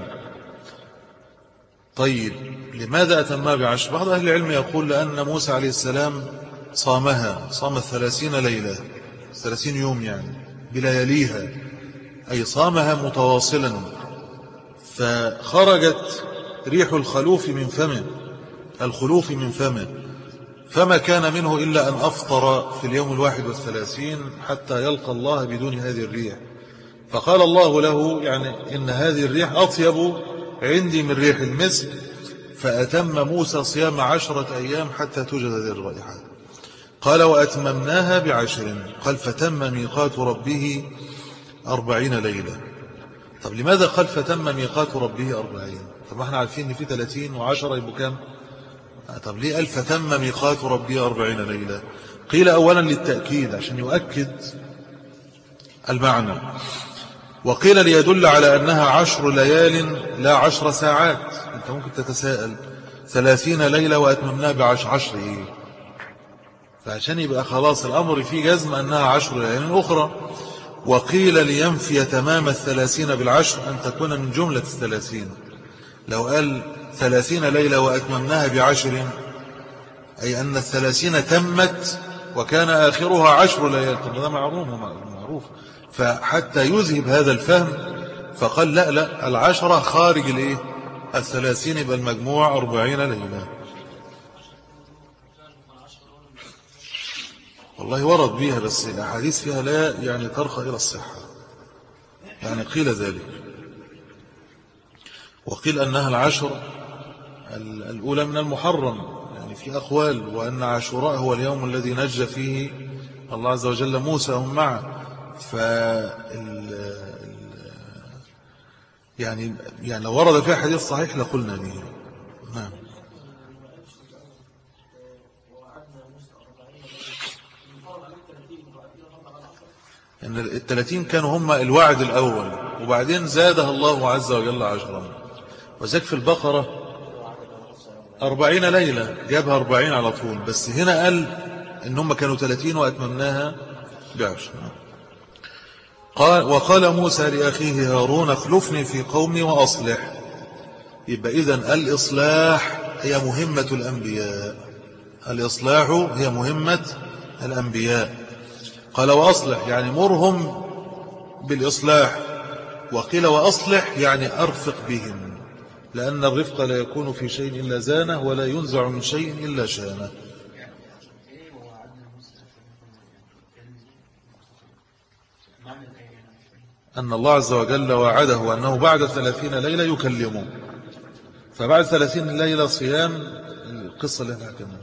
طيب لماذا أتمها بعشر؟ بعض أهل العلم يقول لأن موسى عليه السلام صامها صام الثلاثين ليلة ثلاثين يوم يعني بلياليها أي صامها متواصلا. فخرجت ريح الخلوف من فمه الخلوف من فمه. فما كان منه إلا أن أفطر في اليوم الواحد والثلاثين حتى يلقى الله بدون هذه الريح. فقال الله له يعني إن هذه الريح أطيب عندي من ريح المسك فأتم موسى صيام عشرة أيام حتى توجد هذه الرائحة. قال وأتممناها بعشر قال فتم ميقات ربه أربعين ليلة. طب لماذا قال فتم ميقات ربه أربعين؟ طب ما إحنا عارفين إن في 30 وعشرة يبقوا كام؟ طب ليه قال فتم ميقات ربي أربعين ليلة؟ قيل أولا للتأكيد عشان يؤكد المعنى. وقيل ليدل على أنها عشر ليال لا عشر ساعات. أنت ممكن تتساءل ثلاثين ليلة وأتممناها بعشر عشر إيه؟ فعشان يبقى خلاص الأمر فيه جزم أنها عشر ليال أخرى. وقيل لينفي تمام الثلاثين بالعشر أن تكون من جملة الثلاثين. لو قال ثلاثين ليلة وأتممناها بعشر أي أن الثلاثين تمت وكان آخرها عشر ليال هذا معروف معروف. فحتى يذهب هذا الفهم فقال لا لا العشرة خارج الإيه؟ الثلاثين يبقى المجموع أربعين ليلة. والله ورد بها بس الأحاديث فيها لا يعني ترخى إلى الصحة. يعني قيل ذلك. وقيل أنها العشر الأولى من المحرم يعني في أقوال وأن عاشوراء هو اليوم الذي نجى فيه الله عز وجل موسى هم معه. ف يعني يعني لو ورد فيها حديث صحيح لقلنا به. نعم. إن الثلاثين كانوا هم الوعد الأول وبعدين زادها الله عز وجل عشرا. وذلك في البقرة أربعين ليلة. جابها أربعين على طول. بس هنا قال إن هم كانوا ثلاثين وأتممناها بعشر. قال وقال موسى لأخيه هارون اخلفني في قومي وأصلح. يبقى إذن الإصلاح هي مهمة الأنبياء. الإصلاح هي مهمة الأنبياء. قال وأصلح يعني مرهم بالإصلاح. وقيل وأصلح يعني أرفق بهم. لأن الرفق لا يكون في شيء إلا زانه ولا ينزع من شيء إلا شانه. أن الله عز وجل وعده أنه بعد ثلاثين ليلة يكلمه. فبعد ثلاثين ليلة صيام القصة اللي إحنا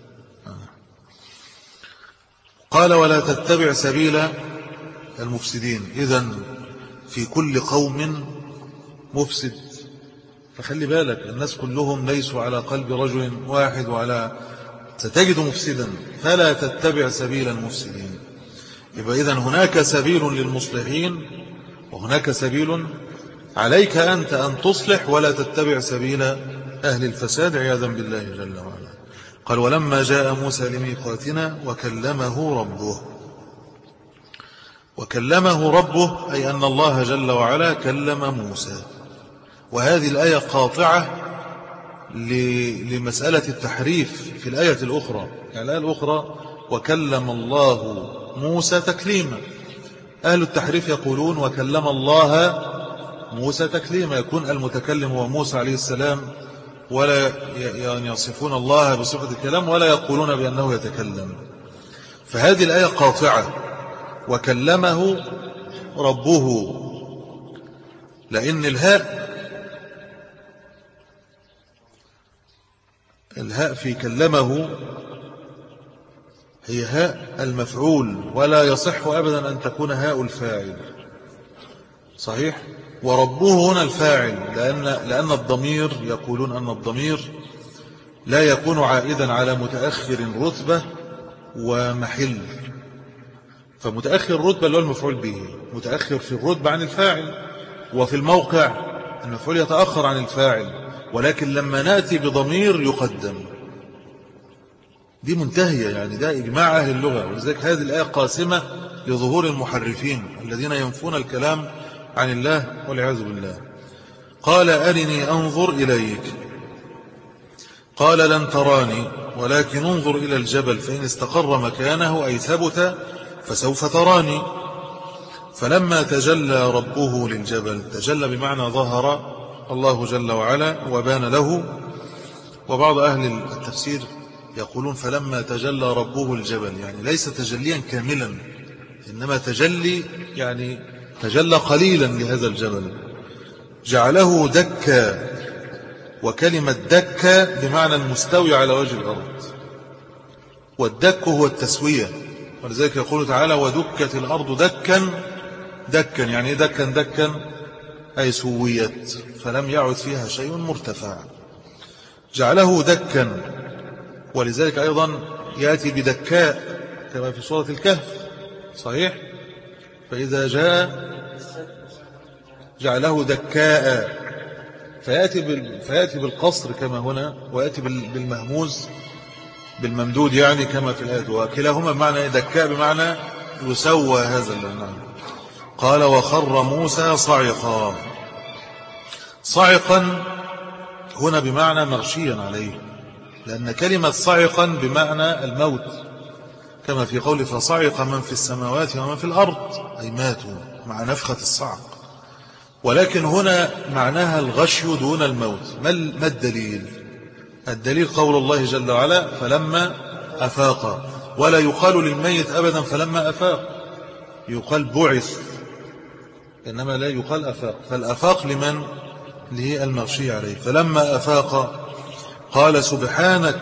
قال ولا تتبع سبيل المفسدين. إذا في كل قوم مفسد. فخلي بالك الناس كلهم ليسوا على قلب رجل واحد وعلى ستجد مفسدا فلا تتبع سبيل المفسدين. يبقى إذن هناك سبيل للمصلحين وهناك سبيل عليك أنت أن تصلح ولا تتبع سبيل أهل الفساد عياذا بالله جل وعلا. قال ولما جاء موسى لميقاتنا وكلمه ربه. وكلمه ربه أي أن الله جل وعلا كلم موسى. وهذه الآية قاطعة لمسألة التحريف في الآية الأخرى. يعني الآية الأخرى وكلم الله موسى تكليما. أهل التحريف يقولون وكلم الله موسى تكليما. يكون المتكلم هو موسى عليه السلام ولا يعني يصفون الله بصفة الكلام ولا يقولون بأنه يتكلم. فهذه الآية قاطعة. وكلمه ربه. لأن الهاء الهاء في كلمه هي هاء المفعول ولا يصح أبدا أن تكون هاء الفاعل. صحيح؟ وربه هنا الفاعل لأن, لأن الضمير يقولون أن الضمير لا يكون عائدا على متأخر رتبة ومحل. فمتأخر الرتبة اللي هو المفعول به متأخر في الرتبة عن الفاعل وفي الموقع المفعول يتأخر عن الفاعل. ولكن لما نأتي بضمير يقدم. دي منتهية يعني ده إجماع أهل اللغة. ولذلك هذه الآية قاسمة لظهور المحرفين الذين ينفون الكلام عن الله والعياذ بالله. قال أرني أنظر إليك. قال لن تراني ولكن انظر إلى الجبل فإن استقر مكانه أي ثبت فسوف تراني. فلما تجلى ربه للجبل تجلى بمعنى ظهر الله جل وعلا وبان له وبعض أهل التفسير يقولون فلما تجلى ربه الجبل يعني ليس تجليا كاملا إنما تجلي يعني تجلى قليلا لهذا الجبل. جعله دكا وكلمة دكا بمعنى المستوي على وجه الأرض. والدك هو التسوية. ولذلك يقول تعالى ودكت الأرض دكا دكا يعني إيه دكا دكا؟ أي سويت فلم يعد فيها شيء مرتفع جعله دكا ولذلك أيضا يأتي بدكاء كما في سورة الكهف. صحيح؟ فإذا جاء جعله دكاء فيأتي, فيأتي بالقصر كما هنا ويأتي بالمهموز بالممدود يعني كما في الآية. وكلاهما بمعنى دكاء بمعنى يسوى هذا المعنى قال وخر موسى صعقا. صعقا هنا بمعنى مغشيا عليه لأن كلمة صعقا بمعنى الموت كما في قول فصعق من في السماوات ومن في الأرض أي ماتوا مع نفخة الصعق. ولكن هنا معناها الغشي دون الموت. ما الدليل؟ الدليل قول الله جل وعلا فلما أفاق. ولا يقال للميت أبدا فلما أفاق. يقال بعث. إنما لا يقال أفاق فالأفاق لمن؟ للمغشي عليه. فلما أفاق قال سبحانك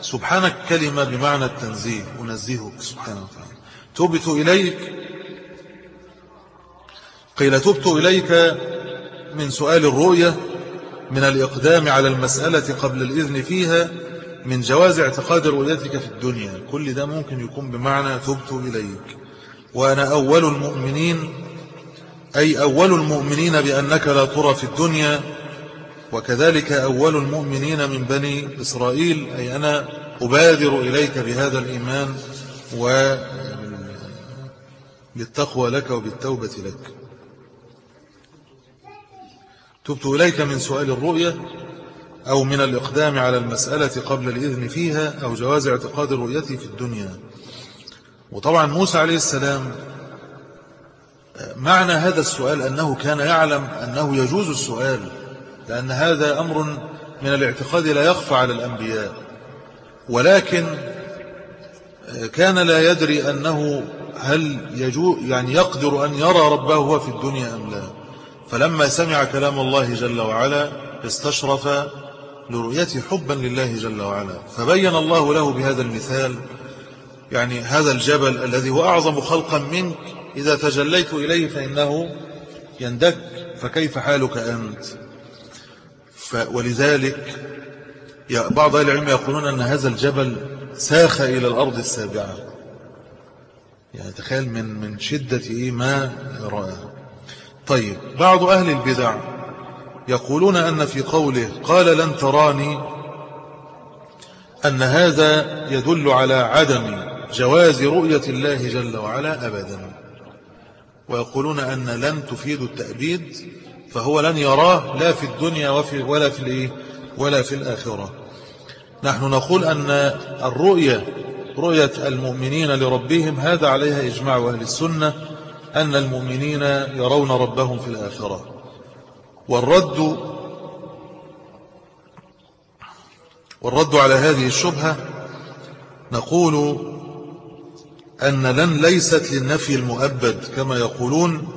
سبحانك كلمة بمعنى التنزيه أنزهك سبحانه وتعالى تبت إليك قيل تبت إليك من سؤال الرؤية من الإقدام على المسألة قبل الإذن فيها من جواز اعتقاد رؤيتك في الدنيا. كل ده ممكن يكون بمعنى تبت إليك. وأنا أول المؤمنين أي أول المؤمنين بأنك لا ترى في الدنيا وكذلك أول المؤمنين من بني إسرائيل أي أنا أبادر إليك بهذا الإيمان وبالتقوى لك وبالتوبة لك. تبت إليك من سؤال الرؤية أو من الإقدام على المسألة قبل الإذن فيها أو جواز اعتقاد الرؤية في الدنيا. وطبعا موسى عليه السلام معنى هذا السؤال أنه كان يعلم أنه يجوز السؤال لأن هذا أمر من الاعتقاد لا يخفى على الأنبياء. ولكن كان لا يدري أنه هل يجو يعني يقدر أن يرى ربه هو في الدنيا أم لا. فلما سمع كلام الله جل وعلا استشرف لرؤيته حبا لله جل وعلا. فبين الله له بهذا المثال يعني هذا الجبل الذي هو أعظم خلقا منك إذا تجليت إليه فإنه يندك فكيف حالك أنت؟ ولذلك بعض أهل العلم يقولون أن هذا الجبل ساخ إلى الأرض السابعة. يعني تخيل من من شدة ما رأى. طيب بعض أهل البدع يقولون أن في قوله قال لن تراني أن هذا يدل على عدم جواز رؤية الله جل وعلا أبدا. ويقولون أن لن تفيد التأبيد فهو لن يراه لا في الدنيا وفي ولا في الإيه؟ ولا في الآخرة. نحن نقول أن الرؤية رؤية المؤمنين لربهم هذا عليها إجماع أهل السنة أن المؤمنين يرون ربهم في الآخرة. والرد والرد على هذه الشبهة نقول أن لن ليست للنفي المؤبد كما يقولون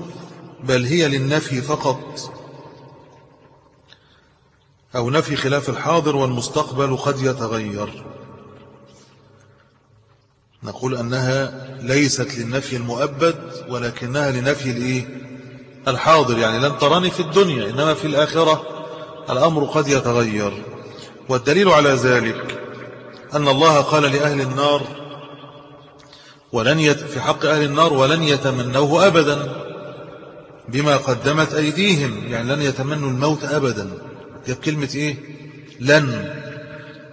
بل هي للنفي فقط. أو نفي خلاف الحاضر والمستقبل قد يتغير. نقول أنها ليست للنفي المؤبد ولكنها لنفي الإيه؟ الحاضر. يعني لن تراني في الدنيا إنما في الآخرة الأمر قد يتغير. والدليل على ذلك أن الله قال لأهل النار ولن يت في حق أهل النار ولن يتمنوه أبدا بما قدمت أيديهم. يعني لن يتمنوا الموت أبدا. جاب كلمة إيه؟ لن.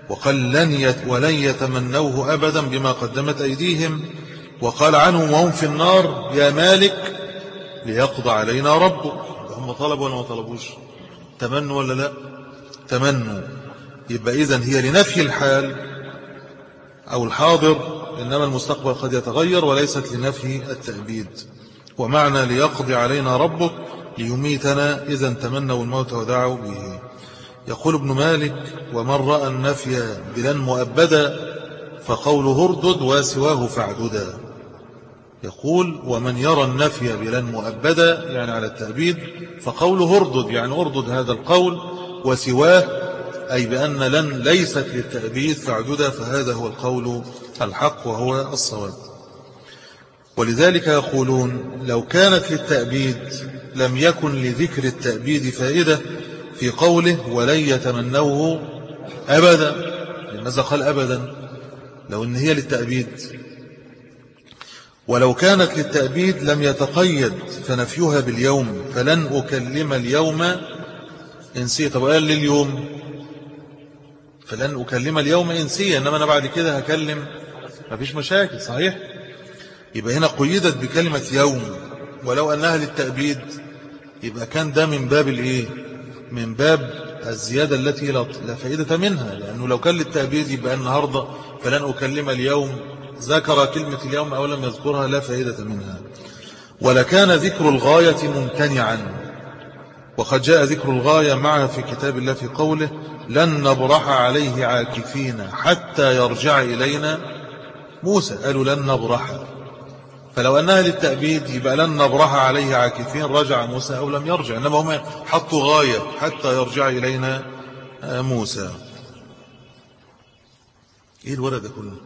وقال لن يت ولن يتمنوه أبدا بما قدمت أيديهم. وقال عنهم وهم في النار يا مالك ليقضى علينا ربك. هم طلبوا ولا ما طلبوش؟ تمنوا ولا لا؟ تمنوا. يبقى إذن هي لنفي الحال أو الحاضر إنما المستقبل قد يتغير وليست لنفي التأبيد. ومعنى ليقضي علينا ربك ليميتنا إذا تمنوا الموت ودعوا به. يقول ابن مالك ومن رأى النفي بلن مؤبدا فقوله اردد وسواه فاعددا يقول ومن يرى النفي بلن مؤبدا يعني على التأبيد فقوله اردد يعني اردد هذا القول وسواه أي بأن لن ليست للتأبيد فاعددا فهذا هو القول الحق وهو الصواب. ولذلك يقولون لو كانت للتأبيد لم يكن لذكر التأبيد فائدة في قوله ولن يتمنوه أبدا. لماذا قال أبدا لو أن هي للتأبيد. ولو كانت للتأبيد لم يتقيد فنفيها باليوم. فلن أكلم اليوم. إنسية طب قال لليوم. فلن أكلم اليوم إنسية إنما أنا بعد كده هكلم ما فيش مشاكل صحيح. يبقى هنا قيدت بكلمة يوم ولو أنها للتأبيد يبقى كان ده من باب الإيه؟ من باب الزيادة التي لا فائدة منها لأنه لو كان للتأبيد يبقى النهاردة فلن أكلم اليوم. ذكر كلمة اليوم أو لم يذكرها لا فائدة منها. ولكان ذكر الغاية ممتنعا. وقد جاء ذكر الغاية معها في كتاب الله في قوله لن نبرح عليه عاكفين حتى يرجع إلينا موسى قالوا لن نبرح. فلو أنها للتأبيد يبقى لن نبرح عليه عاكفين رجع موسى أو لم يرجع إنما هم حطوا غاية حتى يرجع إلينا موسى. إيه الورق ده كله؟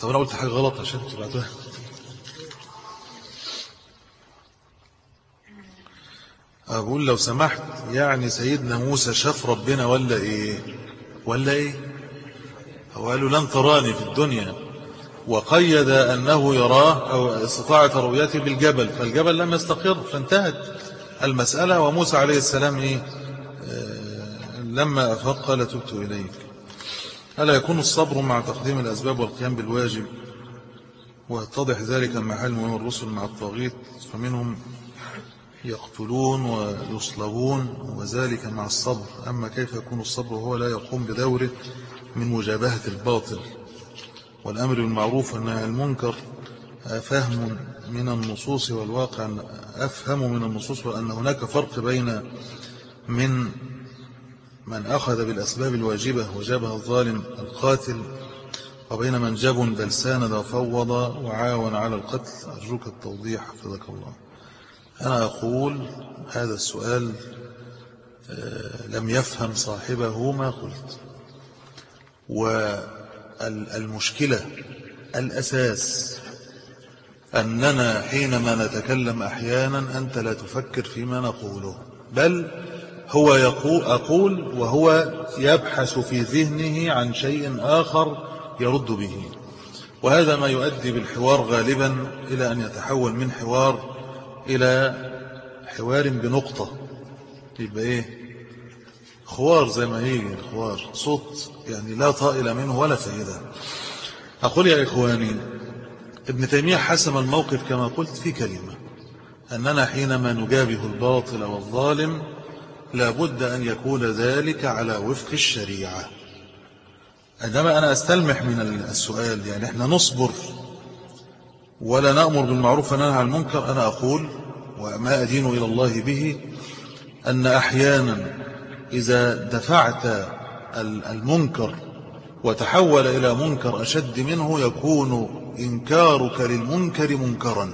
طب أنا قلت حاجة غلط عشان تبعتوها أقول لو سمحت يعني سيدنا موسى شاف ربنا ولا إيه؟ ولا إيه؟ هو قالوا لن تراني في الدنيا. وقيد أنه يراه أو استطاعة رؤيته بالجبل فالجبل لم يستقر فانتهت المسألة. وموسى عليه السلام إيه؟ آه، لما أفق قال تبت إليك. ألا يكون الصبر مع تقديم الأسباب والقيام بالواجب؟ ويتضح ذلك مع حلم الرسل مع الطاغيت فمنهم يقتلون ويصلبون وذلك مع الصبر. أما كيف يكون الصبر وهو لا يقوم بدوره؟ من مجابهة الباطل والأمر بالمعروف والنهي المنكر فهم من النصوص والواقع أفهم من النصوص وأن هناك فرق بين من من أخذ بالأسباب الواجبة وجابها الظالم القاتل وبين من جاب بل ساند وفوض وعاون على القتل. أرجوك التوضيح حفظك الله. أنا أقول هذا السؤال آه، لم يفهم صاحبه ما قلت. والمشكلة الأساس أننا حينما نتكلم أحيانا أنت لا تفكر فيما نقوله بل هو يقول أقول وهو يبحث في ذهنه عن شيء آخر يرد به. وهذا ما يؤدي بالحوار غالبا إلى أن يتحول من حوار إلى حوار بنقطة. يبقى إيه؟ خوار زي ما هي خوار. صوت يعني لا طائل منه ولا فائدة. أقول يا إخواني ابن تيمية حسم الموقف كما قلت في كلمة أننا حينما نجابه الباطل والظالم لابد أن يكون ذلك على وفق الشريعة. عندما أنا أستلمح من السؤال يعني إحنا نصبر ولا نأمر بالمعروف وننهى عن المنكر أنا أقول وما أدين إلى الله به أن أحيانا إذا دفعت المنكر وتحول إلى منكر أشد منه يكون إنكارك للمنكر منكرا.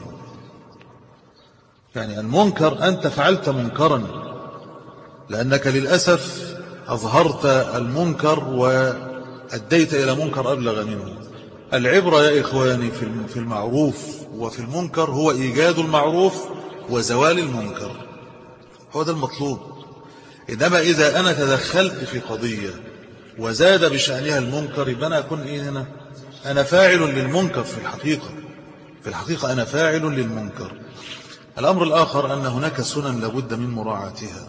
يعني المنكر أنت فعلت منكرا لأنك للأسف أظهرت المنكر وأديت إلى منكر أبلغ منه. العبرة يا إخواني في المعروف وفي المنكر هو إيجاد المعروف وزوال المنكر. هو ده المطلوب. إنما إذا أنا تدخلت في قضية وزاد بشأنها المنكر يبقى أنا أكون إيه هنا؟ أنا فاعل للمنكر في الحقيقة. في الحقيقة أنا فاعل للمنكر. الأمر الآخر أن هناك سنن لابد من مراعاتها.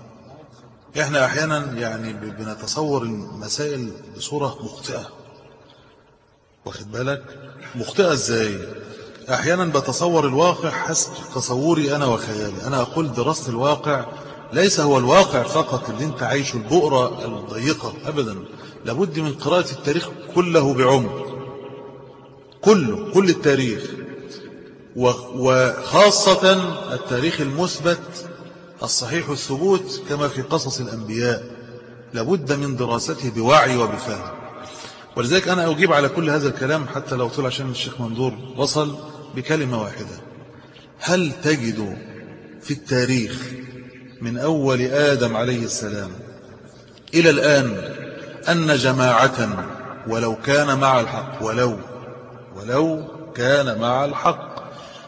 إحنا أحيانا يعني بنتصور المسائل بصورة مخطئة. واخد بالك؟ مخطئة إزاي؟ أحيانا بتصور الواقع حسب تصوري أنا وخيالي. أنا أقول دراسة الواقع ليس هو الواقع فقط اللي انت عايشه البؤرة الضيقة ابدا. لابد من قراءة التاريخ كله بعمق. كله كل التاريخ. وخاصة التاريخ المثبت الصحيح الثبوت كما في قصص الأنبياء. لابد من دراسته بوعي وبفهم. ولذلك أنا أجيب على كل هذا الكلام حتى لو طلع عشان الشيخ منظور وصل بكلمة واحدة. هل تجد في التاريخ من أول آدم عليه السلام. إلى الآن أن جماعة ولو كان مع الحق ولو ولو كان مع الحق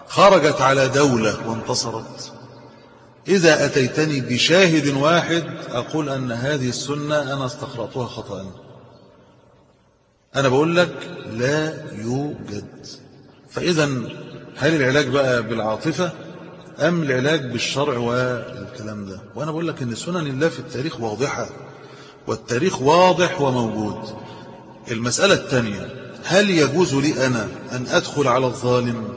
خرجت على دولة وانتصرت. إذا أتيتني بشاهد واحد أقول أن هذه السنة أنا استقرأتها خطأ. أنا بقول لك لا يوجد. فإذا هل العلاج بقى بالعاطفة؟ أم العلاج بالشرع والكلام ده؟ وأنا بقول لك أن سنن الله في التاريخ واضحة والتاريخ واضح وموجود. المسألة الثانية هل يجوز لي أنا أن أدخل على الظالم؟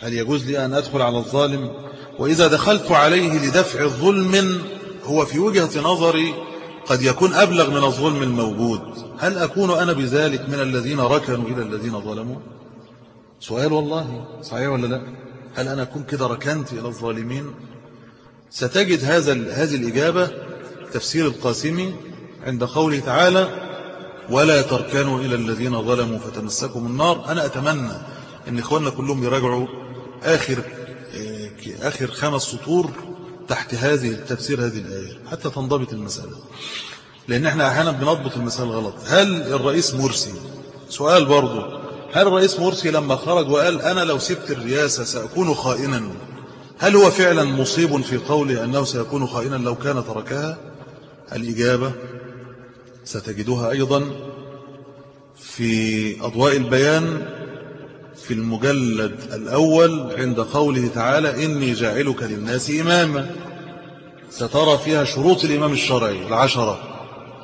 هل يجوز لي أن أدخل على الظالم؟ وإذا دخلت عليه لدفع ظلم هو في وجهة نظري قد يكون أبلغ من الظلم الموجود. هل أكون أنا بذلك من الذين ركنوا إلى الذين ظلموا؟ سؤال والله صحيح ولا لا؟ هل أنا أكون كده ركنت إلى الظالمين؟ ستجد هذا هذه الإجابة تفسير القاسمي عند قوله تعالى ولا تركنوا إلى الذين ظلموا فتمسكم النار. أنا أتمنى أن إخواننا كلهم يراجعوا آخر آه، آخر خمس سطور تحت هذه تفسير هذه الآية حتى تنضبط المسألة. لأن إحنا أحيانا بنضبط المثال غلط. هل الرئيس مرسي؟ سؤال برضه. هل الرئيس مرسي لما خرج وقال أنا لو سبت الرئاسة سأكون خائنا؟ هل هو فعلا مصيب في قوله أنه سيكون خائنا لو كان تركها؟ الإجابة ستجدها أيضا في أضواء البيان في المجلد الأول عند قوله تعالى إني جاعلك للناس إماما. سترى فيها شروط الإمام الشرعي العشرة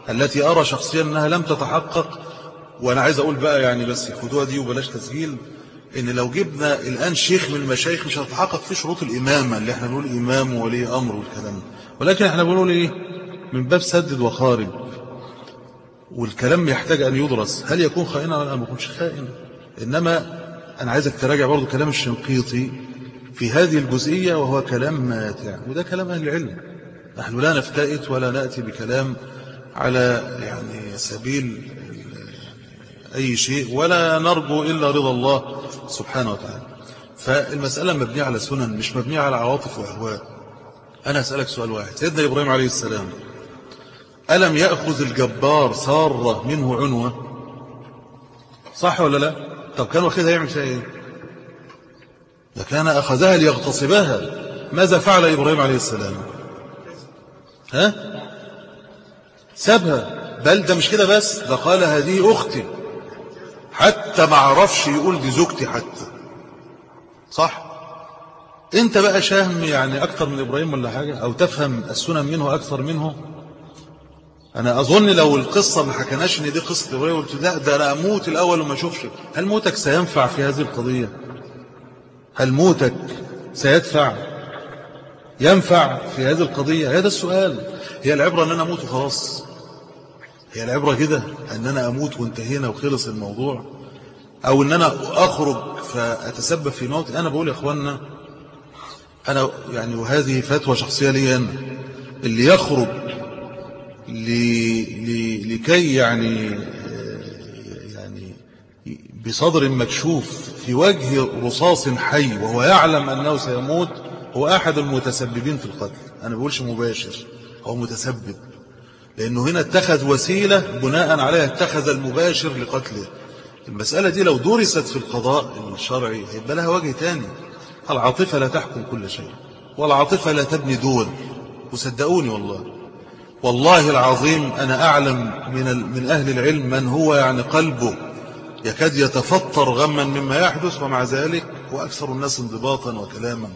التي أرى شخصيا أنها لم تتحقق وأنا عايز أقول بقى يعني بس خدوها دي وبلاش تسجيل إن لو جبنا الآن شيخ من المشايخ مش هتحقق في شروط الإمامة اللي إحنا بنقول إمام وولي أمر والكلام ولكن إحنا بنقول إيه؟ من باب سدد وخارج. والكلام يحتاج أن يدرس. هل يكون خائنا؟ ولا ما يكونش خائن. إنما أنا عايزك تراجع برضو كلام الشنقيطي في هذه الجزئية وهو كلام ماتع. وده كلام أهل العلم. نحن لا نفتئت ولا نأتي بكلام على يعني سبيل أي شيء ولا نرجو إلا رضا الله سبحانه وتعالى. فالمسألة مبنية على سنن مش مبنية على عواطف وأهواء. أنا أسألك سؤال واحد. سيدنا إبراهيم عليه السلام ألم يأخذ الجبار سارة منه عنوة؟ صح ولا لا؟ طب كان واخدها يعمل فيها إيه؟ أخذها ليغتصبها ماذا فعل إبراهيم عليه السلام؟ ها؟ سابها. بل ده مش كده بس ده قال هذه أختي. حتى ما عرفش يقول دي زوجتي حتى. صح؟ انت بقى شاهم يعني أكثر من إبراهيم ولا حاجة؟ أو تفهم السنن منه أكثر منه؟ أنا أظن لو القصة ما حكناش إن دي قصة إبراهيم قلت لا ده أنا أموت الأول وما أشوفش. هل موتك سينفع في هذه القضية؟ هل موتك سيدفع؟ ينفع في هذه القضية؟ هذا السؤال. هي العبرة أن أنا أموت وخلاص. هي العبرة كده أن أنا أموت وانتهينا وخلص الموضوع أو أن أنا أخرج فأتسبب في موت. أنا بقول يا أخوانا أنا يعني وهذه فتوى شخصية لي أنا اللي يخرج لكي يعني يعني بصدر مكشوف في وجه رصاص حي وهو يعلم أنه سيموت هو أحد المتسببين في القتل. أنا بقولش مباشر هو متسبب. لأنه هنا اتخذ وسيلة بناء عليها اتخذ المباشر لقتله. المسألة دي لو درست في القضاء الشرعي هيبقى لها وجه تاني. العاطفة لا تحكم كل شيء والعاطفة لا تبني دول. وصدقوني والله والله العظيم أنا أعلم من من أهل العلم من هو يعني قلبه يكاد يتفطر غما مما يحدث ومع ذلك هو أكثر الناس انضباطا وكلاما.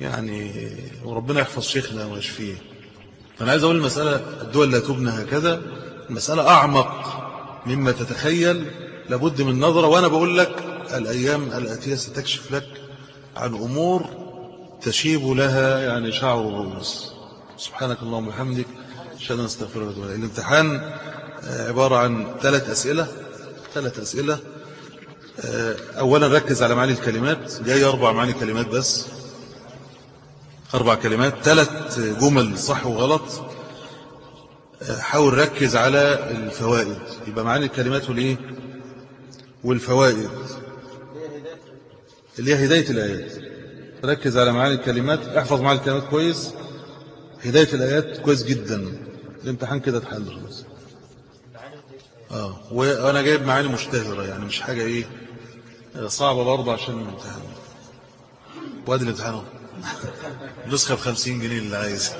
يعني وربنا يحفظ شيخنا ويشفيه. فأنا عايز أقول المسألة الدول لا تبنى هكذا المسألة أعمق مما تتخيل لابد من نظرة وأنا بقول لك الأيام الآتية ستكشف لك عن أمور تشيب لها يعني شعر الرؤوس سبحانك اللهم وبحمدك أشهد أن استغفرك وأتوب إليك. الامتحان عبارة عن ثلاث أسئلة ثلاث أسئلة. اولا ركز على معاني الكلمات جاي أربع معاني كلمات بس. أربع كلمات. ثلاث جمل صح وغلط. حاول ركز على الفوائد. يبقى معاني الكلمات والإيه؟ والفوائد. اللي هي هداية الآيات. ركز على معاني الكلمات. احفظ معاني الكلمات كويس. هداية الآيات كويس جدا. الامتحان كده اتحل خلاص. آه. وأنا جايب معاني مشتهرة يعني مش حاجة إيه صعبة برضه عشان الامتحان. وأدي الامتحان نسخة ب 50 جنيه اللي عايز